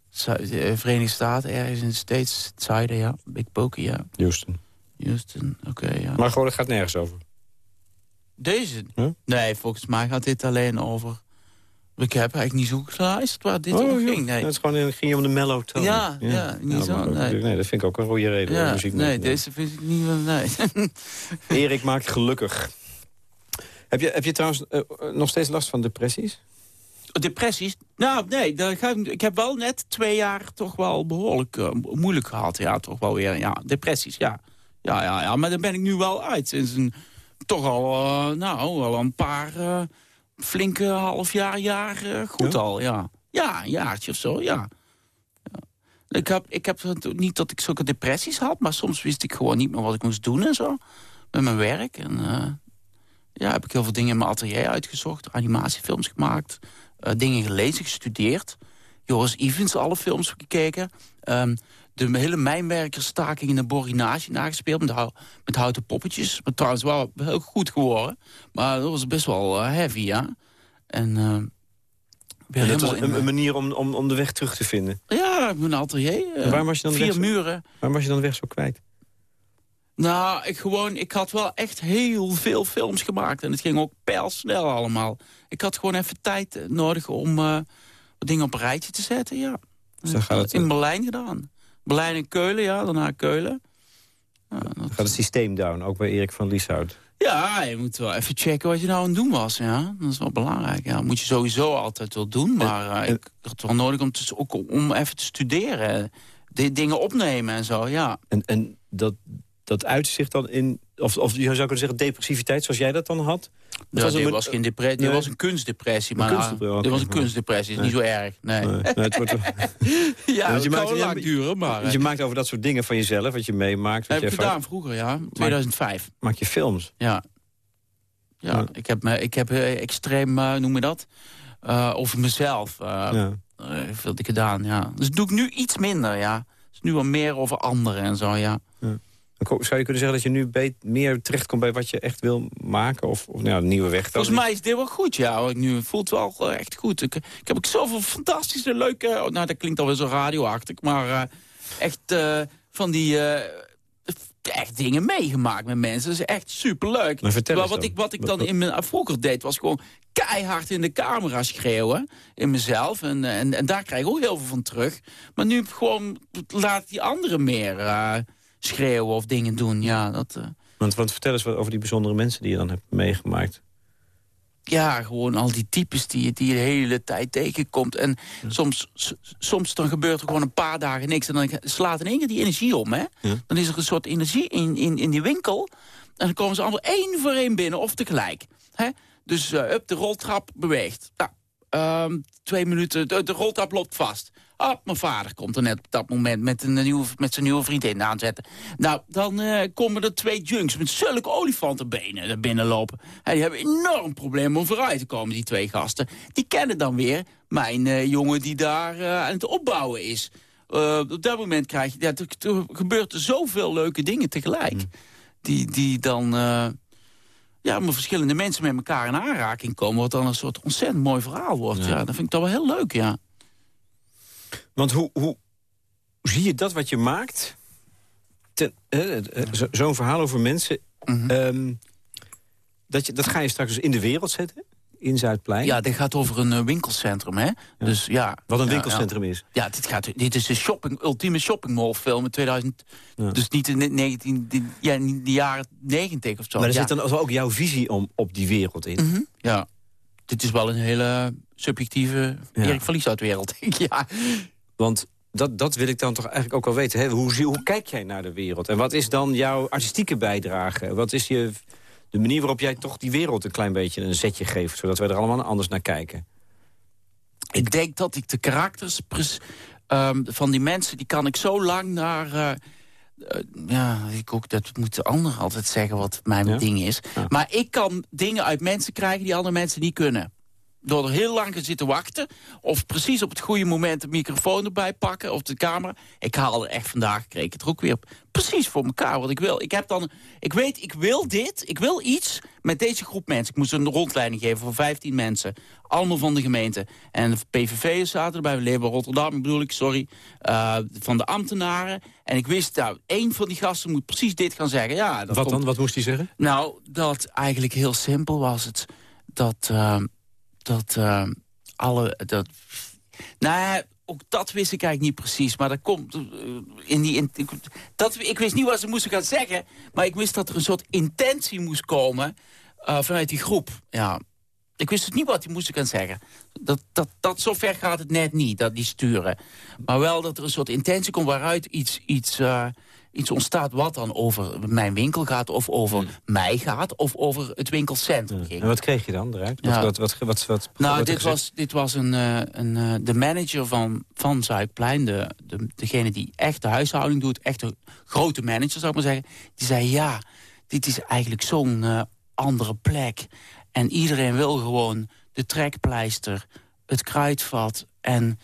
Zuid eh, Verenigde Staten, ergens in de. Het zuiden, ja. Big Pokey, ja. Houston. Houston, oké, ja. Maar gewoon, het gaat nergens over. Deze? Huh? Nee, volgens mij gaat dit alleen over... Ik heb eigenlijk niet zo geluisterd waar dit over Oh, joh. ging. Nee. Het is gewoon, het ging om de mellow tone. Ja, ja, niet zo, nee. dat vind ik ook een goede reden. ja, muziek nee, deze vind ik niet... wel- Nee. Erik maakt gelukkig. Heb je, heb je trouwens eh, nog steeds last van depressies? Depressies? Nou, nee. dat ga ik, ik heb wel net twee jaar toch wel behoorlijk eh, moeilijk gehad. Ja, toch wel weer. Ja, depressies, ja. Ja, ja, ja. Maar daar ben ik nu wel uit. Sinds een, toch al, eh, nou, wel een paar eh, flinke half jaar, jaar eh, goed Ja? al, ja. Ja, een jaartje of zo, ja. Ik heb, ik heb niet dat ik zulke depressies had, maar soms wist ik gewoon niet meer wat ik moest doen en zo. Met mijn werk. En eh, ja, heb ik heel veel dingen in mijn atelier uitgezocht. Animatiefilms gemaakt. eh, dingen gelezen, gestudeerd. Joris Evans, alle films gekeken. Ehm, de hele mijnwerkersstaking in de Borinage nagespeeld. Met, hou- met houten poppetjes. Maar trouwens wel heel goed geworden. Maar dat was best wel eh, heavy, ja. En eh, dat was een, de- manier om, om, om de weg terug te vinden. Ja, mijn atelier. En waar was je dan de Vier weg zo- muren. Waarom was je dan de weg zo kwijt? Nou, ik, gewoon, ik had wel echt heel veel films gemaakt. En het ging ook pijlsnel allemaal. Ik had gewoon even tijd eh, nodig om eh, wat dingen op een rijtje te zetten, ja. Dus gaat het, In Berlijn gedaan. Berlijn en Keulen, ja, daarna Keulen. Ja, dat- dan gaat het systeem down, ook bij Erik van Lieshout. ja, je moet wel even checken wat je nou aan het doen was, ja. Dat is wel belangrijk, ja. Dat moet je sowieso altijd wel doen. Maar eh, ik had wel nodig om, te, ook om even te studeren. Die dingen opnemen en zo, ja. En, en dat, dat uit zich dan in... Of, of je zou kunnen zeggen depressiviteit, zoals jij dat dan had? Het Ja, was dit was geen depressie, dit nee. was een kunstdepressie. Maar nou, kunstdepressie, dit was een kunstdepressie, is niet zo erg. Nee. Het wordt, (laughs) ja, want dat je kan maakt- wel ja, lang duren, maar... want je maakt over dat soort dingen van jezelf, wat je meemaakt. Wat heb je gedaan vroeger, ja. 2005. Maak je films. Ja. Ja, Ja. ik heb, me, ik heb eh, extreem, eh, noem je dat, eh, over mezelf eh Ja. eh, veel ik gedaan, ja. Dus dat doe ik nu iets minder, ja. Dus nu wel meer over anderen en zo, ja. Ko- Zou je kunnen zeggen dat je nu meer terechtkomt bij wat je echt wil maken? Of, of nou, een nieuwe weg? Volgens mij is dit wel goed, ja. nu het voelt wel eh, echt goed. Ik, ik heb ook zoveel fantastische, leuke... oh, nou, dat klinkt alweer zo radioachtig, maar... eh, echt eh, van die... echt dingen meegemaakt met mensen. Dat is echt superleuk. Maar vertel eens wat, ik, wat ik dan in mijn vroeger deed, was gewoon keihard in de camera schreeuwen. In mezelf. En, en, en daar krijg ik ook heel veel van terug. Maar nu gewoon laat die anderen meer schreeuwen of dingen doen. Ja, dat... eh, Want, want vertel eens wat over die bijzondere mensen die je dan hebt meegemaakt. ja, gewoon al die types die, je- die de hele tijd tegenkomt. En soms, soms dan gebeurt er gewoon een paar dagen niks. En dan slaat in één keer die energie om. Hè? Ja. Dan is er een soort energie in, in, in die winkel. En dan komen ze allemaal één voor één binnen of tegelijk. Hè? Dus eh, up, de roltrap beweegt. Nou, ehm, twee minuten, de, de roltrap loopt vast. Ah, mijn vader komt er net op dat moment met, een nieuwe, met zijn nieuwe vriendin aanzetten. Nou, dan eh, komen er twee junks met zulke olifantenbenen er binnenlopen. En die hebben enorm probleem om vooruit te komen, die twee gasten. Die kennen dan weer mijn eh, jongen die daar eh, aan het opbouwen is. Op dat moment krijg je... Ja, er, er gebeurt er zoveel leuke dingen tegelijk. Die, die dan... ja, met verschillende mensen met elkaar in aanraking komen... wat dan een soort ontzettend mooi verhaal wordt. Ja, dat vind ik toch wel heel leuk, ja. Want hoe, hoe, zie je dat wat je maakt? eh, eh, zo- Zo'n verhaal over mensen. Mhm. ehm, dat, je, dat ga je straks dus in de wereld zetten? In Zuidplein? Ja, dit gaat over een eh, winkelcentrum, hè? Dus ja. Wat een ja, winkelcentrum is. Ja, dit, gaat, dit is de shopping, ultieme shoppingmall film in 2000. Ja. Dus niet in de, 19, die- ja, de jaren 90 of zo. Maar er zit dan ook jouw visie om, op die wereld in. Mhm, Ja. Dit is wel een hele subjectieve. Erik van Lieshout wereld. (laughs) ja. Want dat, dat wil ik dan toch eigenlijk ook wel weten. Hè? Hoe, hoe kijk jij naar de wereld? En wat is dan jouw artistieke bijdrage? Wat is je, de manier waarop jij toch die wereld een klein beetje een zetje geeft... zodat wij er allemaal anders naar kijken? Ik denk dat ik de karakters ehm, van die mensen... die kan ik zo lang naar... eh, eh, ja, ik ook, dat moet de ander altijd zeggen wat mijn Ja? ding is. Ja. Maar ik kan dingen uit mensen krijgen die andere mensen niet kunnen. Door er heel lang te zitten wachten. Of precies op het goede moment de microfoon erbij pakken. Of de camera. Ik haal er echt vandaag, kreeg ik het er ook weer precies voor elkaar wat ik wil. Ik heb dan, ik weet, ik wil dit. Ik wil iets met deze groep mensen. Ik moest een rondleiding geven voor 15 mensen. Allemaal van de gemeente. En de PVV'ers zaten erbij. In Rotterdam, bedoel ik, sorry. Eh, van de ambtenaren. En ik wist, nou, één van die gasten moet precies dit gaan zeggen. Ja, dat Wat komt- dan? Wat moest hij zeggen? nou, dat eigenlijk heel simpel was het. Dat, eh, dat eh, alle... Dat, nou, ook dat wist ik eigenlijk niet precies. Maar dat komt eh, in die... In, dat, ik wist niet wat ze moesten gaan zeggen. Maar ik wist dat er een soort intentie moest komen eh, vanuit die groep. Ja. Ik wist dus niet wat die moesten gaan zeggen. Dat, dat, dat, zover gaat het net niet, dat die sturen. Maar wel dat er een soort intentie komt waaruit iets, iets, eh, iets ontstaat... wat dan over mijn winkel gaat, of over mij gaat... of over het winkelcentrum ging. En wat kreeg je dan eruit? Wat, Ja. wat, wat, wat, wat, Nou, wat dit gezegd? was, dit was een, eh, een, eh, de manager van, van Zuidplein. De, de, degene die echt de huishouding doet. Echt een grote manager, zou ik maar zeggen. Die zei, ja, dit is eigenlijk zo'n eh, andere plek. En iedereen wil gewoon de trekpleister, het kruidvat en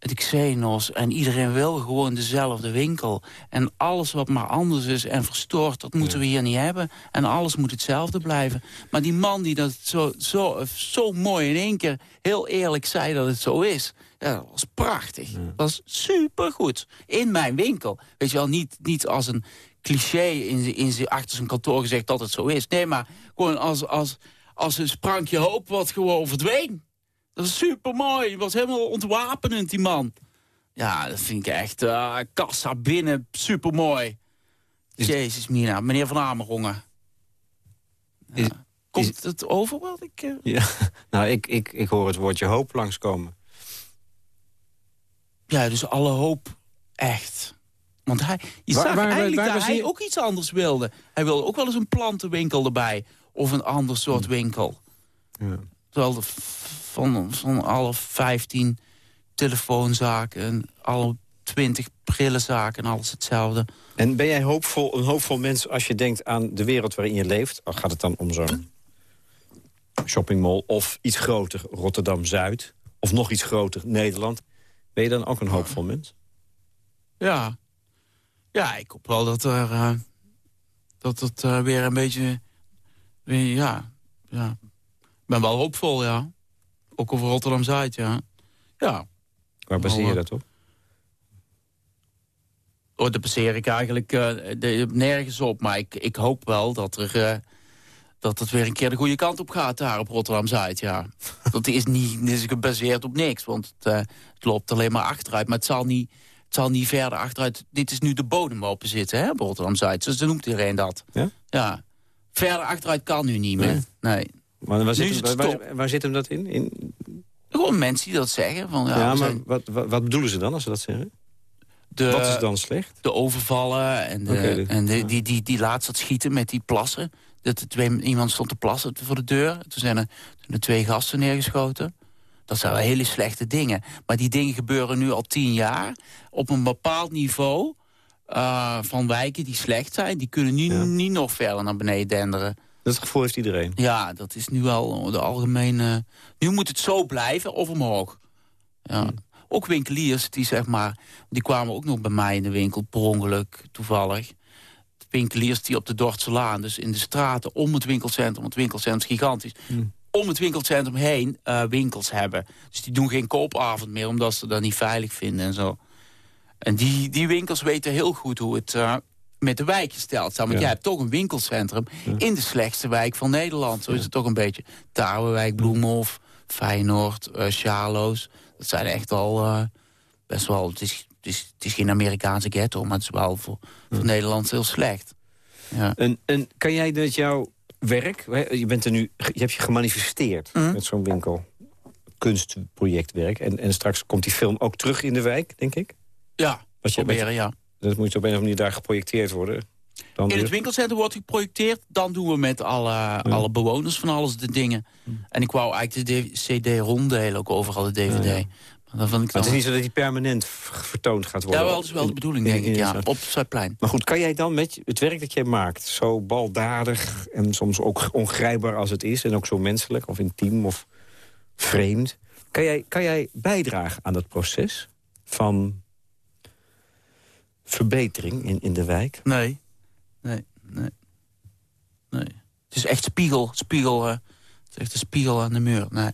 het Xenos. En iedereen wil gewoon dezelfde winkel. En alles wat maar anders is en verstoort, dat moeten we hier niet hebben. En alles moet hetzelfde blijven. Maar die man die dat zo, zo, zo mooi in één keer heel eerlijk zei dat het zo is... Ja, dat was prachtig. Dat was supergoed. In mijn winkel. Weet je wel, niet, niet als een cliché in, in achter zijn kantoor gezegd dat het zo is. Nee, maar gewoon als, als, als een sprankje hoop wat gewoon verdween. Dat is super mooi. Die was helemaal ontwapenend, die man. Ja, dat vind ik echt. eh, kassa binnen, super mooi. Jezus, Mina. Meneer Van Amerongen. Ja. Is- Komt het over wat ik... eh, Ja. (laughs) Nou, ik, ik, ik hoor het woordje hoop langskomen. Ja, dus alle hoop. Echt. Want hij, je Waar- zag waar- eigenlijk waar dat was hij ook iets anders wilde. Hij wilde ook wel eens een plantenwinkel erbij. Of een ander soort winkel. Ja. F- van, van alle 15 telefoonzaken... en alle 20 brillenzaken en alles hetzelfde. En ben jij hoopvol, een hoopvol mens als je denkt aan de wereld waarin je leeft? Gaat het dan om zo'n shoppingmall of iets groter, Rotterdam-Zuid... of nog iets groter, Nederland. Ben je dan ook een hoopvol mens? Ja. Ja, ik hoop wel dat er... eh, dat het eh, weer een beetje... weer- ja, ja. Ik ben wel hoopvol, ja. Ook over Rotterdam-Zuid, ja. Ja. Waar baseer je Nou, dat op? Oh, daar baseer ik eigenlijk uh, de, nergens op. Maar ik, ik hoop wel dat er... Uh, dat het weer een keer de goede kant op gaat daar op Rotterdam-Zuid, ja. (laughs) dat is niet is gebaseerd op niks, want het, uh, het, loopt alleen maar achteruit. Maar het zal, niet, het zal niet verder achteruit. Dit is nu de bodem open zitten, hè, op Rotterdam-Zuid. Zo noemt iedereen dat. Ja? Ja. Verder achteruit kan nu niet meer, nee. Maar waar zit, hem, waar, waar, zit hem dat in? in? Gewoon mensen die dat zeggen. Van, ja, ja maar wat, wat, wat bedoelen ze dan als ze dat zeggen? De, Wat is dan slecht? De overvallen en, de, en de, die, die, die laatst dat schieten met die plassen. Dat er twee, iemand stond te plassen voor de deur. Toen zijn er, er twee gasten neergeschoten. Dat zijn wel hele slechte dingen. Maar die dingen gebeuren nu al tien jaar. Op een bepaald niveau uh, van wijken die slecht zijn. Die kunnen nu niet nog verder naar beneden denderen. Dat gevoel heeft iedereen? Ja, dat is nu wel de algemene... Nu moet het zo blijven of omhoog. Ja. Hmm. Ook winkeliers, die zeg maar... Die kwamen ook nog bij mij in de winkel, per ongeluk, toevallig. Winkeliers die op de Dordtse Laan, dus in de straten om het winkelcentrum... het winkelcentrum is gigantisch... Hmm. om het winkelcentrum heen uh, winkels hebben. Dus die doen geen koopavond meer, omdat ze dat niet veilig vinden en zo. En die, die winkels weten heel goed hoe het uh, met de wijk gesteld. Want jij hebt toch een winkelcentrum in de slechtste wijk van Nederland. Zo is het toch een beetje. Tarwewijk, Bloemhof, Feyenoord, uh. Dat zijn echt al uh, best wel... Het is, het, is, het is geen Amerikaanse ghetto, maar het is wel voor, voor Nederland heel slecht. Ja. En, en kan jij dat jouw werk... Je, bent er nu, je hebt je gemanifesteerd mhm. met zo'n winkel. Kunstprojectwerk. En, en straks komt die film ook terug in de wijk, denk ik? Ja, je, proberen, ja. Dat moet op een of andere manier daar geprojecteerd worden. Dan in het winkelcentrum wordt geprojecteerd. Dan doen we met alle, alle bewoners van alles de dingen. Hm. En ik wou eigenlijk de cd ronddelen, ook overal de dvd. Ja, Maar, dan... het is niet zo dat die permanent vertoond gaat worden? Ja, dat is wel de bedoeling, denk ik, ja, op Zuidplein. Maar goed, kan jij dan met het werk dat jij maakt... zo baldadig en soms ook ongrijpbaar als het is... en ook zo menselijk of intiem of vreemd... kan jij, kan jij bijdragen aan dat proces van verbetering in, in de wijk? Nee, nee, nee. nee. Het is echt spiegel, spiegel, uh, het is echt een spiegel aan de muur. Nee.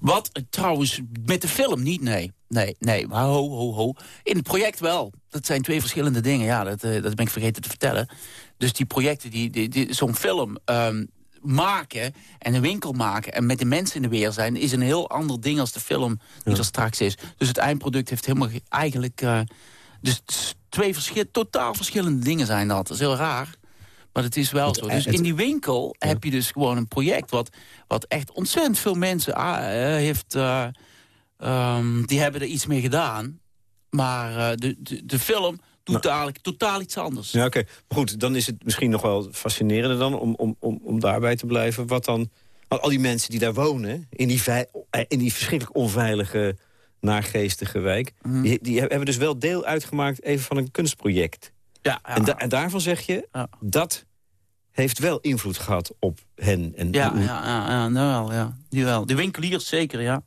Wat uh, trouwens met de film niet, nee. Nee, nee, maar ho, ho, ho. In het project wel. Dat zijn twee verschillende dingen, ja, dat, uh, dat ben ik vergeten te vertellen. Dus die projecten, die, die, die zo'n film um, maken en een winkel maken... en met de mensen in de weer zijn... is een heel ander ding als de film die ja. er straks is. Dus het eindproduct heeft helemaal eigenlijk... dus twee verschil, totaal verschillende dingen zijn dat. Dat is heel raar. Maar het is wel zo. Dus in die winkel heb je dus gewoon een project... wat, wat echt ontzettend veel mensen ah, eh, heeft... Uh, um, die hebben er iets mee gedaan. Maar uh, de, de, de, film doet eigenlijk totaal iets anders. Ja, oké. Maar goed, dan is het misschien nog wel fascinerender dan... om, om, om, om daarbij te blijven. Wat dan... Al die mensen die daar wonen, in die, in die verschrikkelijk onveilige naargeestige wijk... Mm. Die, die, hebben dus wel deel uitgemaakt even van een kunstproject. Ja, ja. En, en, daarvan zeg je, ja. dat heeft wel invloed gehad op hen. En ja, ja, ja, ja, nou wel, ja, die wel. De winkeliers zeker, ja.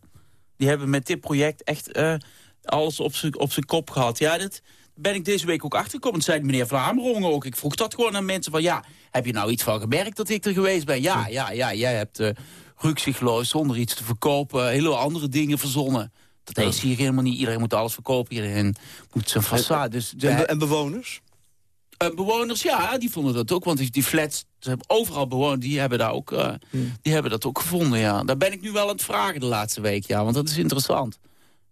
Die hebben met dit project echt uh, alles op zijn kop gehad. Ja, dat ben ik deze week ook achtergekomen. zei meneer Vlamerongen ook. Ik vroeg dat gewoon aan mensen van... ja, heb je nou iets van gemerkt dat ik er geweest ben? Ja, ja, ja, jij hebt uh, rukzichtloos zonder iets te verkopen... hele andere dingen verzonnen. Dat is hier helemaal niet. Iedereen moet alles verkopen. Iedereen moet zijn façade. Dus, en, en bewoners? Uh, bewoners, ja, die vonden dat ook. Want die, die flats, ze hebben overal bewoners, die hebben, daar ook, uh, hmm. die hebben dat ook gevonden, ja. Daar ben ik nu wel aan het vragen de laatste week, ja. Want dat is interessant.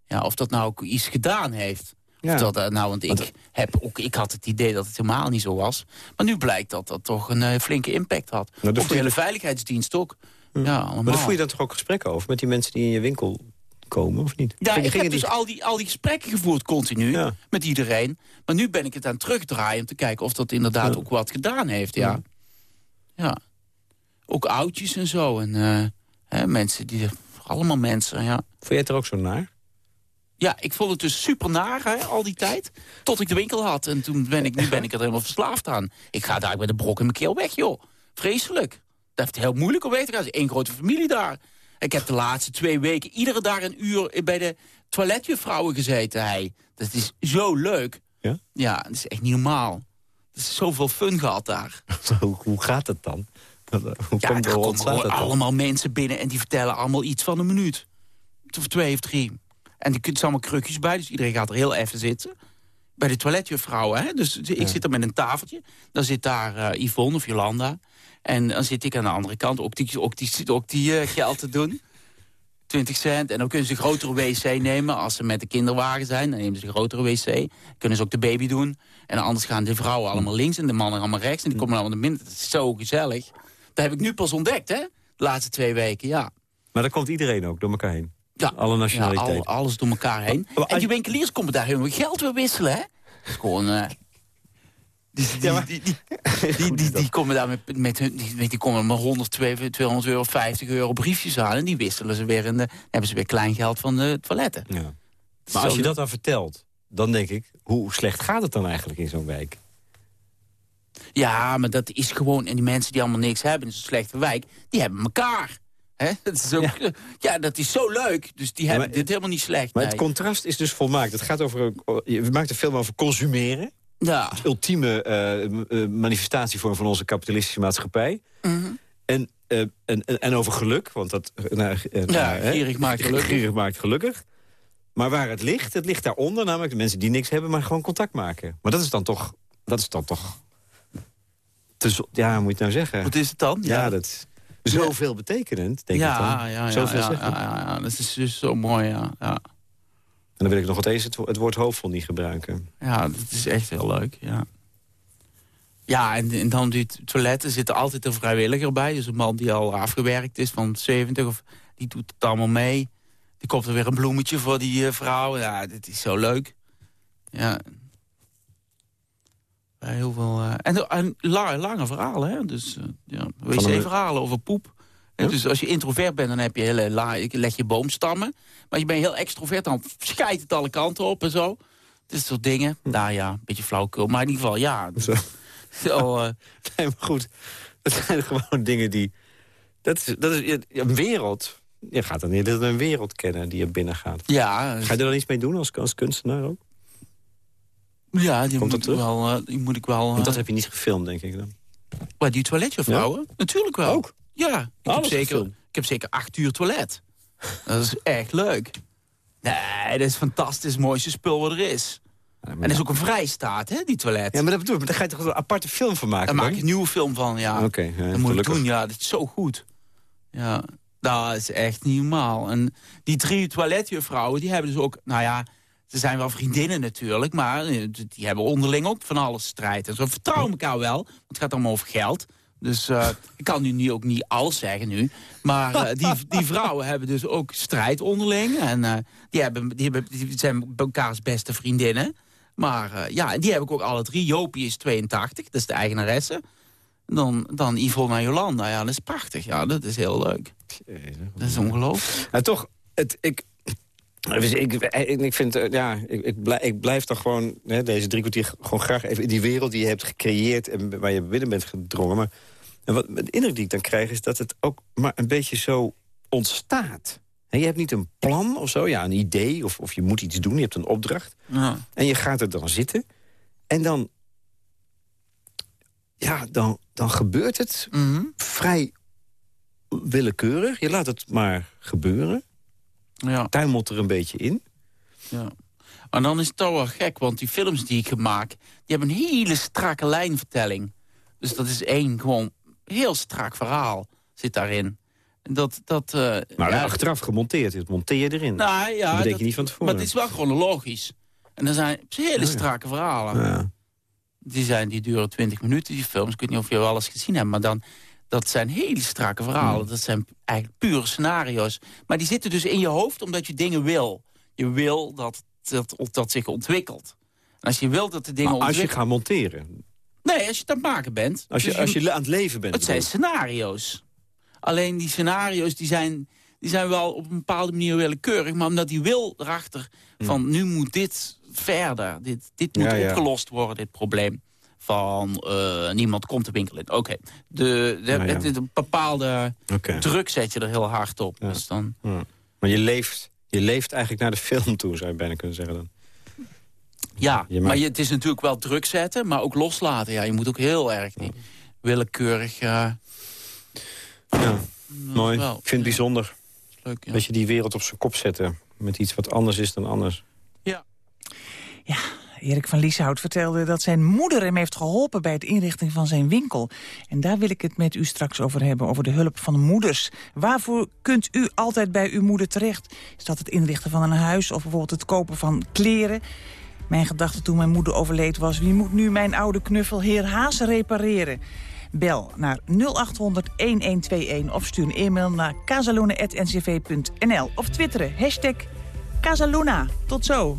Ja, of dat nou ook iets gedaan heeft. Ja. Of dat, uh, nou, want ik, heb ook, ik had het idee dat het helemaal niet zo was. Maar nu blijkt dat dat toch een flinke impact had. Nou, de hele veiligheidsdienst ook. Ja, allemaal. Maar daar voer je dan toch ook gesprekken over met die mensen die in je winkel komen, of niet? Ja, ik heb dus al die, al die gesprekken gevoerd continu met iedereen. Maar nu ben ik het aan het terugdraaien om te kijken of dat inderdaad ook wat gedaan heeft, ja. Ja. Ook oudjes en zo. En uh, hè, mensen die... Allemaal mensen, ja. Vond jij het er ook zo naar? Ja, ik vond het dus super naar, hè, al die tijd. Tot ik de winkel had. En toen ben ik, nu ben ik er helemaal verslaafd aan. Ik ga daar met de brok in mijn keel weg, joh. Vreselijk. Dat heeft heel moeilijk om weg te gaan. Is één grote familie daar. Ik heb de laatste twee weken iedere dag een uur bij de toiletjuffrouwen gezeten. Hij. Dat is zo leuk. Ja? Ja, dat is echt niet normaal. Er is zoveel fun gehad daar. (laughs) Hoe gaat het dan? Hoe ja, er komen allemaal mensen binnen en die vertellen allemaal iets van een minuut. Of twee of drie. En die kunt allemaal krukjes bij, dus iedereen gaat er heel even zitten. Bij de toiletjuffrouwen. Hè? Dus ik zit er met een tafeltje. Dan zit daar uh, Yvonne of Jolanda. En dan zit ik aan de andere kant ook die, ook die, ook die uh, geld te doen. 20 cent. En dan kunnen ze een grotere wc nemen. Als ze met de kinderwagen zijn, dan nemen ze een grotere wc. Kunnen ze ook de baby doen. En anders gaan de vrouwen allemaal links en de mannen allemaal rechts. En die komen allemaal naar binnen. Dat is zo gezellig. Dat heb ik nu pas ontdekt, hè? De laatste twee weken, ja. Maar dan komt iedereen ook door elkaar heen? Ja, alle nationaliteiten. Ja, alles door elkaar heen. en die winkeliers komen daar helemaal geld weer wisselen, hè? Dat is gewoon... Uh, die, die, die, die, die, die, komen daar met, met hun, die, die komen met 100, 200 euro, 50 euro briefjes aan. En die wisselen ze weer en de, hebben ze weer klein geld van de toiletten. Ja. Maar als je dat dan vertelt, dan denk ik, hoe slecht gaat het dan eigenlijk in zo'n wijk? Ja, maar dat is gewoon... En die mensen die allemaal niks hebben in zo'n slechte wijk... die hebben elkaar. Hè? (laughs) Dat is ook, ja. (laughs) ja. dat is zo leuk. Dus die hebben dit helemaal niet slecht. Maar het contrast is dus volmaakt. Het gaat over... Je maakt een film over consumeren. Ja. Het ultieme uh, manifestatievorm van onze kapitalistische maatschappij. Mm en, uh, en, en, over geluk, want dat... Nou, ja, gierig maakt gelukkig. Gierig maakt gelukkig. Maar waar het ligt, het ligt daaronder. Namelijk de mensen die niks hebben, maar gewoon contact maken. Maar dat is dan toch... Dat is dan toch te, ja, moet je het nou zeggen? Wat is het dan? Ja, ja dat zoveel betekenend, denk ja, ik dan. Ja, ja, ja, ja, ja, dat is dus zo mooi, ja. ja. En dan wil ik nog wat eens het, het woord hoofdvol niet gebruiken. Ja, dat is echt heel leuk, ja. Ja, en, en dan die toiletten zitten altijd een vrijwilliger bij. Dus een man die al afgewerkt is van 70, of, die doet het allemaal mee. Die komt er weer een bloemetje voor die uh, vrouw. Ja, dit is zo leuk. Ja, heel veel, uh, en, en lange, lange verhalen, hè? Dus uh, ja, wc-verhalen over poep. Dus als je introvert bent, dan heb je hele la leg je boomstammen. Maar je bent heel extrovert, dan scheidt het alle kanten op en zo. Dit soort dingen. Hm. Nou ja, een beetje flauwkul. Maar in ieder geval, ja. (laughs) Zo. zo uh... (laughs) nee, maar goed. Dat zijn (laughs) gewoon dingen die... Dat is, dat is een wereld. Je gaat dan niet een wereld kennen die er binnen gaat. Ja. Ga je er dan iets mee doen als, als kunstenaar ook? Ja, die, moet, ik wel, uh, die moet ik wel... Want dat heb je niet gefilmd, denk ik dan? Maar die toiletjuffrouwen? Ja? Natuurlijk wel. Ook? Ja, ik heb, zeker, ik heb zeker acht uur toilet. dat is echt leuk. Nee, dat is fantastisch. Mooiste spul wat er is. en dat is ook een vrijstaat, hè, die toilet. Ja, maar dat bedoel ik. Daar ga je toch een aparte film van maken? Daar maak je een nieuwe film van, ja. Oké, okay, ja, dat moet ik doen, ja. Dat is zo goed. Ja, dat is echt niet normaal. En die drie toiletjuffrouwen, die hebben dus ook... Nou ja, ze zijn wel vriendinnen natuurlijk, maar eh, die hebben onderling ook van alles strijd. En ze vertrouwen elkaar wel, want het gaat allemaal over geld. Dus uh, (laughs) ik kan nu ook niet alles zeggen nu. Maar uh, die, die vrouwen hebben dus ook strijd onderling. En uh, die, hebben, die, hebben, die zijn elkaars beste vriendinnen. Maar ja, die heb ik ook alle drie. Jopie is 82, dat is de eigenaresse. Dan, dan Yvonne en Jolanda, ja, dat is prachtig. Ja, dat is heel leuk. Dat is ongelooflijk. En toch, het, ik, dus ik, ik vind, eh, ja, ik, ik, blijf, ik blijf dan gewoon hè, deze drie kwartier gewoon graag even in die wereld die je hebt gecreëerd en waar je binnen bent gedrongen. Maar en wat, de indruk die ik dan krijg is dat het ook maar een beetje zo ontstaat. En je hebt niet een plan of zo, ja, een idee of, of je moet iets doen, je hebt een opdracht. Ja. En je gaat er dan zitten en dan, ja, dan, dan gebeurt het mm vrij willekeurig. Je laat het maar gebeuren. Ja. Tuimelt er een beetje in. Ja. Maar dan is het toch wel gek, want die films die ik maak... die hebben een hele strakke lijnvertelling. Dus dat is één gewoon heel strak verhaal zit daarin. Dat, dat, uh, maar ja, achteraf gemonteerd, het monteer je erin. Nou, ja, dat betekent je niet van tevoren. Maar het is wel chronologisch. En dan zijn hele strakke verhalen. Ja. Die, zijn, die duren 20 minuten, die films. Ik weet niet of je wel eens gezien hebt, maar dan dat zijn hele strakke verhalen. Dat zijn eigenlijk pure scenario's. Maar die zitten dus in je hoofd omdat je dingen wil. Je wil dat dat, dat zich ontwikkelt. En als je wil dat de dingen maar als je gaat monteren? Nee, als je aan het maken bent. Als je, dus als je aan het leven bent? Het zijn scenario's. Alleen die scenario's die zijn, die zijn wel op een bepaalde manier willekeurig. Maar omdat die wil erachter van nu moet dit verder. Dit, dit moet opgelost worden, dit probleem van uh, niemand komt de winkel in. Oké, de, de, het, een bepaalde druk zet je er heel hard op. Dus dan... Maar je leeft, je leeft eigenlijk naar de film toe, zou je bijna kunnen zeggen dan. Ja, maar je, het is natuurlijk wel druk zetten, maar ook loslaten. Ja, je moet ook heel erg niet willekeurig... Uh, ja, mooi. Ik vind het bijzonder. Leuk, ja. Dat je die wereld op zijn kop zetten met iets wat anders is dan anders. Ja. Ja, Erik van Lieshout vertelde dat zijn moeder hem heeft geholpen... bij het inrichten van zijn winkel. En daar wil ik het met u straks over hebben, over de hulp van moeders. Waarvoor kunt u altijd bij uw moeder terecht? Is dat het inrichten van een huis of bijvoorbeeld het kopen van kleren? Mijn gedachte toen mijn moeder overleed was... wie moet nu mijn oude knuffel heer Haas repareren? Bel naar 0800-1121 of stuur een e-mail naar casaluna.ncv.nl. Of twitteren, hashtag Casaluna. Tot zo.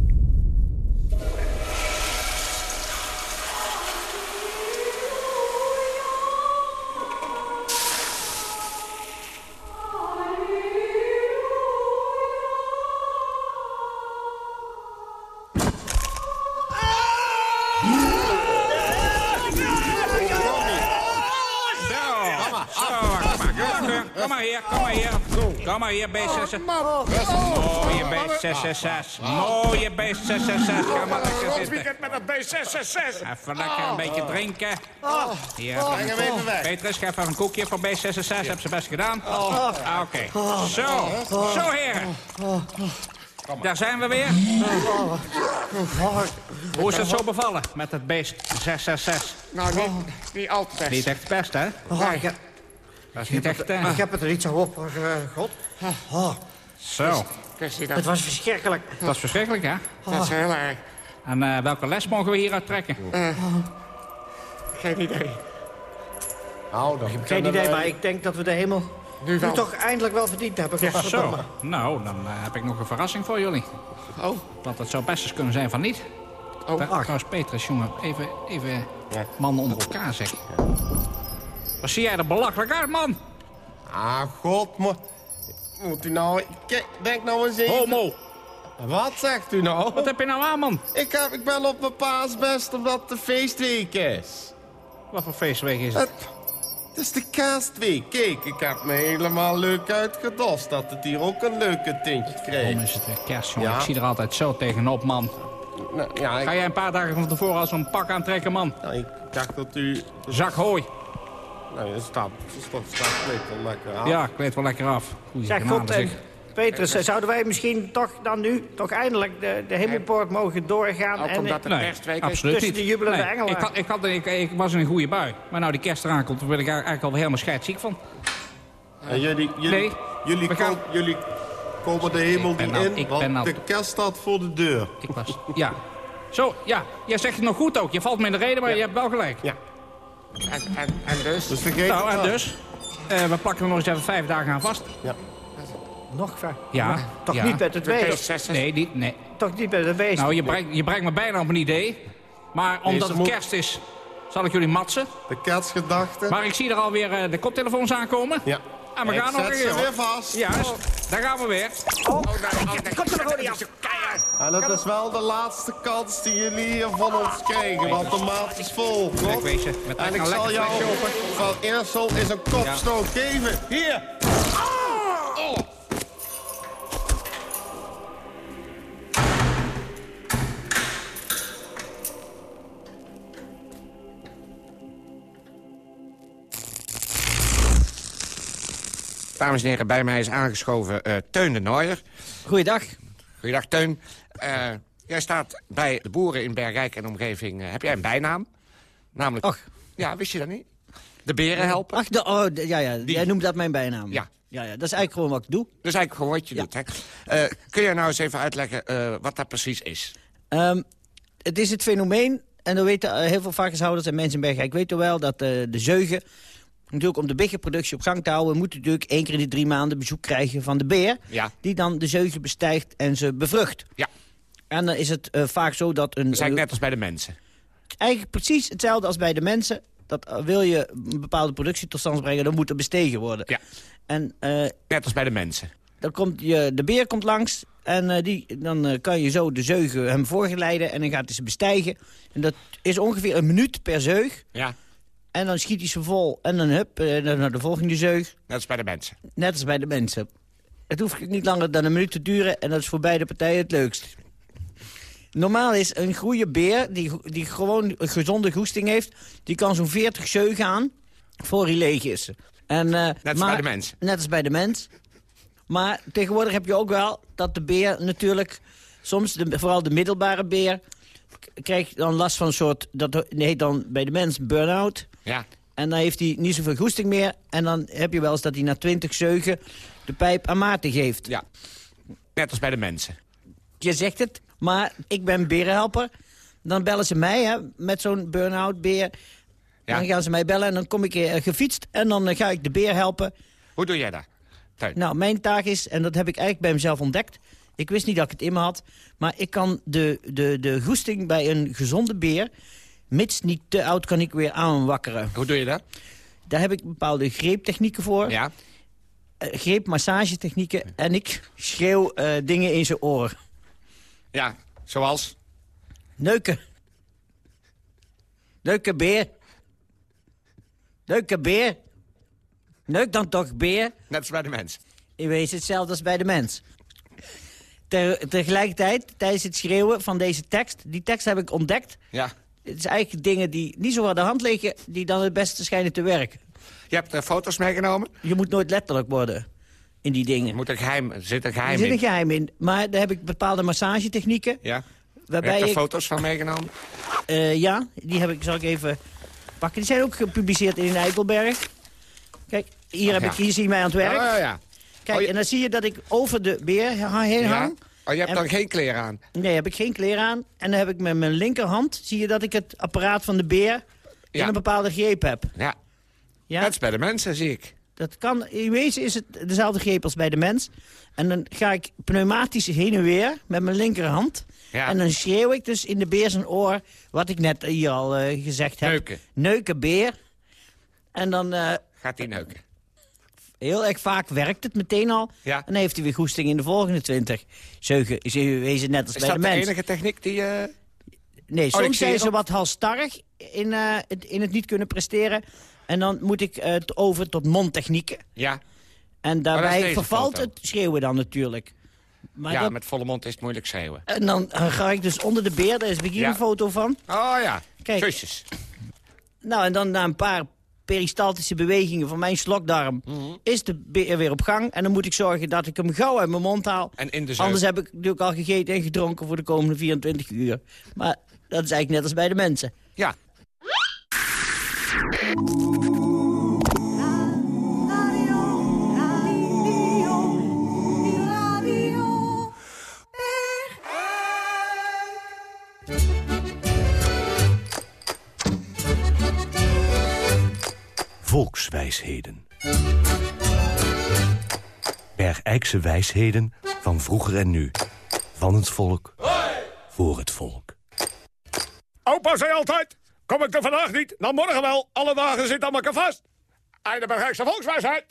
Kom maar hier, B66. Mooie B66. Mooie B66. Ga maar lekker zitten. weekend met een B666. Even lekker een beetje drinken. Hier, Oh, een weg. Petrus, geef even een koekje voor B66. Heb ze best gedaan. Oh. Ah, Oké. Zo, zo heren. Daar zijn we weer. Hoe is het zo bevallen met het beest 666? Nou, niet, niet al te best. Niet echt best, hè? Nee. Dat is niet echt... eh, Ik heb het er niet zo op, eh, God. Oh, Zo. het was verschrikkelijk. Dat is verschrikkelijk, hè? Dat is heel erg. En eh, welke les mogen we hieruit trekken? Geen idee. Nou, dan Geen idee, maar ik denk dat we de hemel nu, toch eindelijk wel verdiend hebben. Ja, zo. Nou, dan eh, heb ik nog een verrassing voor jullie. Oh. Want het zou best eens kunnen zijn van niet. Oh. Trouwens, Petrus, jongen, even, even mannen onder elkaar zeg. Wat zie jij er belachelijk uit, man? Ah, god, maar... Moet u nou... Kijk, denk nou eens even... Homo! Wat zegt u nou? Wat heb je nou aan, man? Ik, heb, ik ben op mijn paasbest omdat de feestweek is. Wat voor feestweek is het? Het, het is de kerstweek. Kijk, ik heb me helemaal leuk uitgedost. Dat het hier ook een leuke tintje Waarom krijgt. is het weer kerst, jongen? Ja. Ik zie er altijd zo tegenop, man. Nou, ja, ik, Ga jij een paar dagen van tevoren al zo'n pak aantrekken, man? nou, ik dacht dat u... Zak hooi. Nou, je staat, je staat, staat kleedt wel lekker aan. Ja, kleed wel lekker af. Goeie Zeg, genade, God, zeg. Petrus, eh, zouden wij misschien toch dan nu... toch eindelijk de, de hemelpoort mogen doorgaan... Ook en, omdat het Nee, kerstweek is. absoluut tussen niet. de jubelende Nee, engelen. Ik, had, ik, had, ik, ik was in een goede bui. Maar nou die kerst eraan komt, dan ben ik eigenlijk al helemaal scheidsziek van. En jullie, jullie, Nee, jullie, gaan- jullie komen de hemel niet nou- in, ik want ben nou- de kerst staat voor de deur. Ik was, ja. Zo, ja, jij zegt het nog goed ook. Je valt me in de reden, maar je hebt wel gelijk. Ja. En, en, en dus? Dus vergeet Nou, en dus? Eh, we plakken er nog eens even vijf dagen aan vast. Ja. Nog ver. Ja. Toch ja. niet met het wees. B666. Nee, niet, nee. Toch niet met het wees. Nou, je brengt, je brengt me bijna op een idee. Maar omdat Deze het moet- kerst is, zal ik jullie matsen. De kerstgedachte. Maar ik zie er alweer eh, de koptelefoons aankomen. Ja. En we Ik gaan nog een keer. weer vast. Juist, daar gaan we weer. Oh, oh, Komt er nog niet af. En dat is wel de laatste kans die jullie hier van ons krijgen, want de maat is vol. Kijk, je, met En ik een zal jou van Eersel eens een kopstoot geven. Hier! Dames en heren, bij mij is aangeschoven eh, Teun de Nooier. Goeiedag. Goeiedag, Teun. Eh, jij staat bij de boeren in Bergrijk en omgeving. eh, heb jij een bijnaam? Namelijk... Och. Ja, wist je dat niet? De berenhelper. Ach, de, oh, de- ja, ja. Jij noemt dat mijn bijnaam. Ja. Ja, ja. Dat is eigenlijk gewoon wat ik doe. Dat is eigenlijk gewoon wat je doet, hè? Kun je nou eens even uitleggen wat dat precies is? Ehm, het is het fenomeen, en dat weten heel veel varkenshouders en mensen in Bergrijk weten wel... dat de zeugen, natuurlijk om de biggenproductie op gang te houden... moeten natuurlijk één keer in de drie maanden bezoek krijgen van de beer... Ja. die dan de zeugen bestijgt en ze bevrucht. Ja. En dan is het eh, vaak zo dat een... Dat is eigenlijk eh, net als bij de mensen. eigenlijk precies hetzelfde als bij de mensen. Dat eh, wil je een bepaalde productie tot stand brengen, dan moet er bestegen worden. Ja. En Net als bij de mensen. dan komt je, de beer komt langs en die, dan kan je zo de zeugen hem voorgeleiden en dan gaat hij ze bestijgen. En dat is ongeveer een minuut per zeug. Ja. En dan schiet hij ze vol. En dan hup, eh, naar de volgende zeug. Net als bij de mensen. Net als bij de mensen. Het hoeft niet langer dan een minuut te duren. En dat is voor beide partijen het leukst. Normaal is een goede beer, die, die gewoon een gezonde goesting heeft... die kan zo'n 40 zeugen aan voor hij leeg is. En, uh, net als bij de mens. Net als bij de mens. Maar tegenwoordig heb je ook wel dat de beer natuurlijk... soms, de, vooral de middelbare beer... krijgt dan last van een soort... dat heet dan bij de mens burn-out. Ja. En dan heeft hij niet zoveel goesting meer. En dan heb je wel eens dat hij na 20 zeugen de pijp aan Maarten geeft. Ja. Net als bij de mensen. Je zegt het, maar ik ben berenhelper. Dan bellen ze mij hè, met zo'n burn-out beer. Ja. Dan gaan ze mij bellen en dan kom ik uh, gefietst. En dan uh, ga ik de beer helpen. Hoe doe jij dat? Tuin. Nou, mijn taak is, en dat heb ik eigenlijk bij mezelf ontdekt... ik wist niet dat ik het in me had... maar ik kan de, de, de goesting bij een gezonde beer... mits niet te oud, kan ik weer aanwakkeren. Hoe doe je dat? Daar heb ik bepaalde greeptechnieken voor. Ja. Uh, greepmassagetechnieken. En ik schreeuw dingen in zijn oren. Ja, zoals? Neuken. Neuken beer. Neuken beer. Neuk dan toch beer. Net als bij de mens. In wezen hetzelfde als bij de mens. Ter, tegelijkertijd, tijdens het schreeuwen van deze tekst... die tekst heb ik ontdekt. Ja. Het is eigenlijk dingen die niet zo aan de hand liggen... die dan het beste schijnen te werken. Je hebt er foto's meegenomen? Je moet nooit letterlijk worden in die dingen. Moet er geheim, zit er geheim er in? zit een geheim in. Maar daar heb ik bepaalde massagetechnieken. Ja. Waarbij heb je er ik, foto's van meegenomen? Uh, ja, die heb ik, zal ik even pakken. Die zijn ook gepubliceerd in Eikelberg. Kijk, hier, heb ja. ik, hier zie je mij aan het werk. Oh, ja. Kijk, oh, en dan zie je dat ik over de beer heen ja. hang. Oh, je hebt en... dan geen kleren aan? Nee, heb ik geen kleren aan. En dan heb ik met mijn linkerhand, zie je dat ik het apparaat van de beer... in een bepaalde greep heb. Ja. ja. Dat is bij de mensen, zie ik. Dat kan, in wezen is het dezelfde greep als bij de mens. En dan ga ik pneumatisch heen en weer met mijn linkerhand. Ja. En dan schreeuw ik dus in de beer zijn oor, wat ik net hier al uh, gezegd heb. Neuken. Neuken beer. En dan... Uh, Gaat hij neuken. Heel erg vaak werkt het meteen al. Ja. En dan heeft hij weer goesting in de volgende twintig. Zeugen is wezen net als is bij de mens. Is dat de enige techniek die je... Nee, soms zijn ze wat halstarrig in, uh, het, in het niet kunnen presteren. En dan moet ik uh, over tot mondtechnieken. Ja. En daarbij vervalt foto. het schreeuwen dan natuurlijk. Maar ja, dat... met volle mond is het moeilijk schreeuwen. En dan ga ik dus onder de beer, daar is hier ja. een foto van. Oh ja, Kijk. Zusjes. Nou, en dan na een paar peristaltische bewegingen van mijn slokdarm... Mm -hmm. is de beer weer op gang. En dan moet ik zorgen dat ik hem gauw uit mijn mond haal. En in de Anders heb ik natuurlijk al gegeten en gedronken voor de komende 24 uur. Maar dat is eigenlijk net als bij de mensen. Ja. Volkswijsheden. Bergijkse wijsheden van vroeger en nu. Van het volk, voor het volk. Opa zei altijd, kom ik er vandaag niet, dan morgen wel. Alle dagen zit aan elkaar vast. Einde Bergijkse volkswijsheid.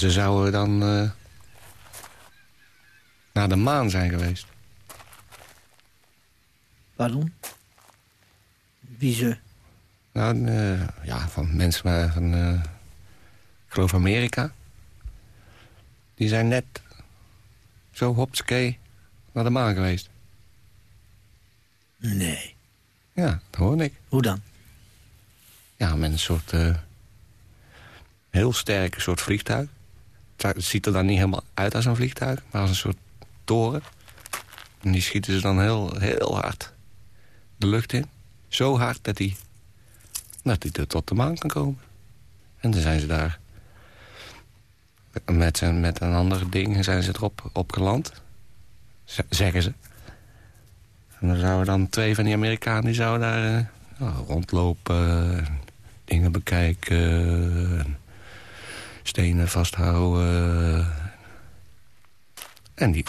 Ze zouden dan uh, naar de maan zijn geweest. Waarom? Wie ze? Nou, uh, ja, van mensen van... ik geloof Amerika. Die zijn net zo hopskee naar de maan geweest. Nee. Ja, dat hoor ik. Hoe dan? Ja, met een soort... Uh, heel sterke soort vliegtuig. Het ziet er dan niet helemaal uit als een vliegtuig, maar als een soort toren. En die schieten ze dan heel, heel hard de lucht in. Zo hard dat hij dat die tot de maan kan komen. En dan zijn ze daar... Met, met een ander ding zijn ze erop op geland. Zeggen ze. En dan zouden dan twee van die Amerikanen... die zouden daar uh, rondlopen dingen bekijken. En Stenen vasthouden. En die,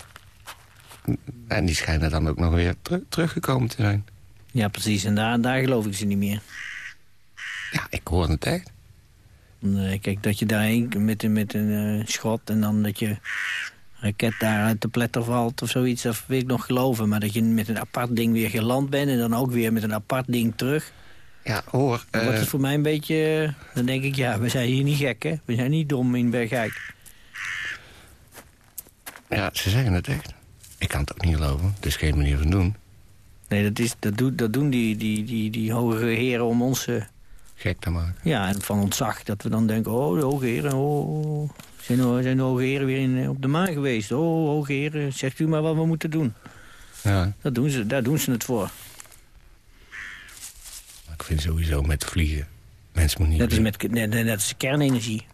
en die schijnen dan ook nog weer teru- teruggekomen te zijn. Ja, precies. En daar, daar geloof ik ze niet meer. Ja, ik hoor het echt. Nee, kijk, dat je daarheen met, een- met een eh, schot en dan dat je raket daar uit de pletter valt of zoiets, dat wil ik nog geloven. Maar dat je met een apart ding weer geland bent en dan ook weer met een apart ding terug. Ja, hoor. Dan wordt eh, het voor mij een beetje... eh, Dan denk ik, ja, we zijn hier niet gek, hè? We zijn niet dom in Bergijk. ja, ze zeggen het echt. Ik kan het ook niet geloven. Het is geen manier van doen. Nee, dat, is, dat, doet, dat doen die, die, die, die hogere heren om ons... eh, Gek te maken. ja, en van ontzag. Dat we dan denken, oh, de hoge heren, oh... Zijn de, zijn de hoge heren weer in, op de maan geweest? Oh, hoge heren, zegt u maar wat we moeten doen. Ja, Dat doen ze, daar doen ze het voor. Ik vind sowieso met vliegen. Mensen moeten niet... Dat is met net, net als kernenergie.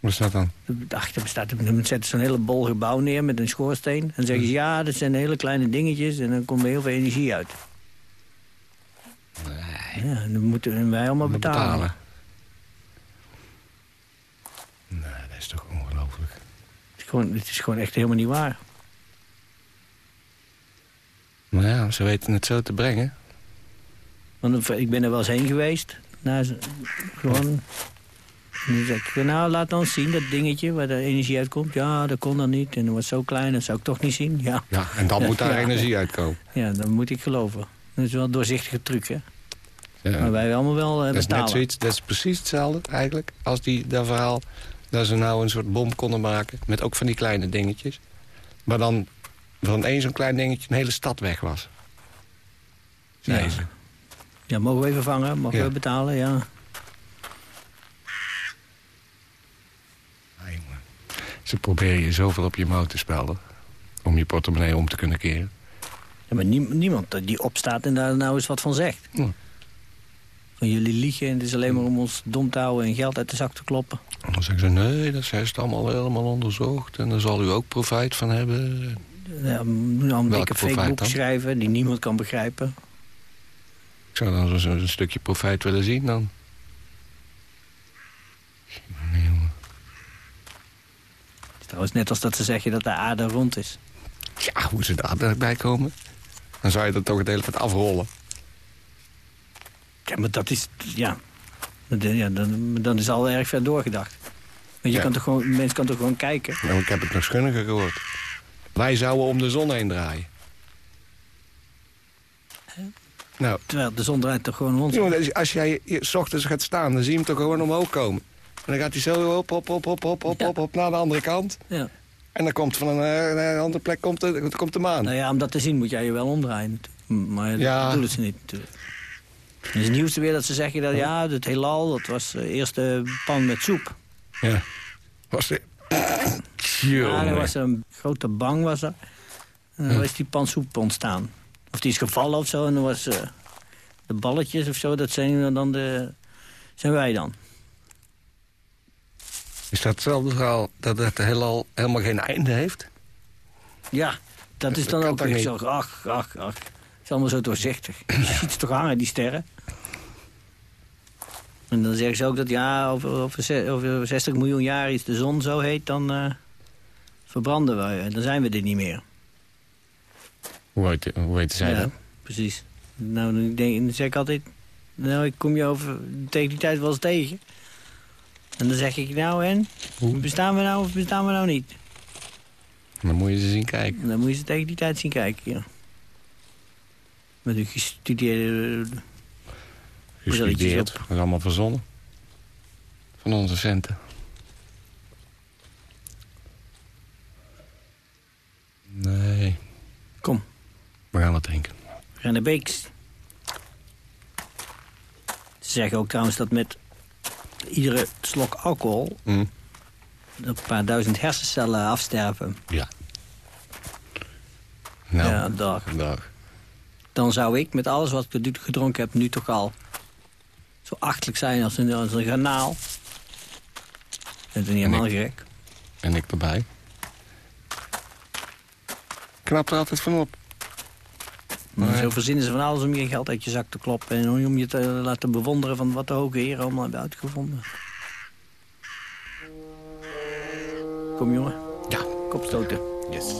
Wat is dat dan? Achter bestaat, dan zetten ze zo'n hele bol gebouw neer met een schoorsteen. En zeggen ze, ja, dat zijn hele kleine dingetjes en dan komt er heel veel energie uit. Nee. Ja, dan moeten wij allemaal betalen. betalen. Nee, dat is toch ongelooflijk. Het, is gewoon, het is gewoon echt helemaal niet waar. Maar ja, ze weten het zo te brengen. Want ik ben er wel eens heen geweest. Nou, ze- gewoon... En dan zeg ik, nou, laat dan zien, dat dingetje waar de energie uitkomt. Ja, dat kon dan niet. En dat was zo klein, dat zou ik toch niet zien. Ja, Ja, en dan moet daar ja. energie uitkomen. ja dan moet ik geloven. Dat is wel een doorzichtige truc, hè. Ja. Maar wij allemaal wel eh, Dat is net zoiets, dat is precies hetzelfde eigenlijk als die, dat verhaal... dat ze nou een soort bom konden maken met ook van die kleine dingetjes. Maar dan van één zo'n klein dingetje een hele stad weg was. Zei Ja. ze. Ja, mogen we even vangen? Mogen Ja. we betalen? Ja. Ze proberen je zoveel op je mouw te spelden... om je portemonnee om te kunnen keren. ja maar nie- niemand die opstaat en daar nou eens wat van zegt. Ja. Van jullie liegen en het is alleen maar om ons dom te houden en geld uit de zak te kloppen. En dan zeggen ze, nee, dat is allemaal helemaal onderzocht... en daar zal u ook profijt van hebben. Ja, nu al een dikke fake boek dan? schrijven die niemand kan begrijpen. Ik zou dan zo- zo'n stukje profijt willen zien dan. Het is trouwens net als dat ze zeggen dat de aarde rond is. Ja, hoe ze daarbij komen? Dan zou je dat toch het hele tijd afrollen. Ja, maar dat is... Ja, ja dan, dan is al erg ver doorgedacht. Want je Ja. kan toch gewoon, mensen kan toch gewoon kijken. Nou, ik heb het nog schunniger gehoord. Wij zouden om de zon heen draaien. Nou, Terwijl de zon draait toch gewoon rond. jongen, als jij 's ochtends gaat staan, dan zie je hem toch gewoon omhoog komen. En dan gaat hij zo op, op, op, op, op, op, op, op naar de andere kant. Ja. En dan komt van een, eh, een andere plek komt de, komt de maan. Nou ja, om dat te zien moet jij je wel omdraaien. Maar dat Ja. ze niet natuurlijk. Het is het nieuwste weer dat ze zeggen dat ja, het heelal, dat was de eerste pan met soep. Ja. Was de... Ja, er was een grote bang was er. En dan was die pan soep ontstaan. Of die is gevallen of zo en dan was eh, de balletjes of zo, dat zijn dan de, zijn wij dan. Is dat hetzelfde verhaal dat het heelal helemaal geen einde heeft? Ja, dat is Dat dan kan ook weer zo, ach, ach, ach. Het is allemaal zo doorzichtig. (laughs) Je ziet ze toch hangen, die sterren. En dan zeggen ze ook dat ja, over, over, over 60 miljoen jaar is de zon zo heet, dan eh, verbranden we. Dan zijn we er niet meer. Hoe, heet, hoe weten zij ja, precies. Nou, dan, denk, dan zeg ik altijd, nou, ik kom je over, tegen die tijd wel eens tegen. En dan zeg ik, nou en, bestaan we nou of bestaan we nou niet? Dan moet je ze zien kijken. En dan moet je ze tegen die tijd zien kijken, ja. Met een gestudeerde... Gestudeerd. Dat is allemaal verzonnen. Van onze centen. Nee. We gaan wat drinken. René Beeks. Ze zeggen ook trouwens dat met iedere slok alcohol... Er een paar duizend hersencellen afsterven. Ja. Nou, Ja, dag. dag. Dan zou ik met alles wat ik gedronken heb nu toch al... zo achtelijk zijn als een, als een garnaal. Dat is niet helemaal gek. En ik erbij. Knap er altijd van op. Maar Zo verzinnen ze van alles om je geld uit je zak te kloppen... en om je te laten bewonderen van wat de hoge heren allemaal hebben uitgevonden. Kom jongen. Ja. Kopstoten. Yes.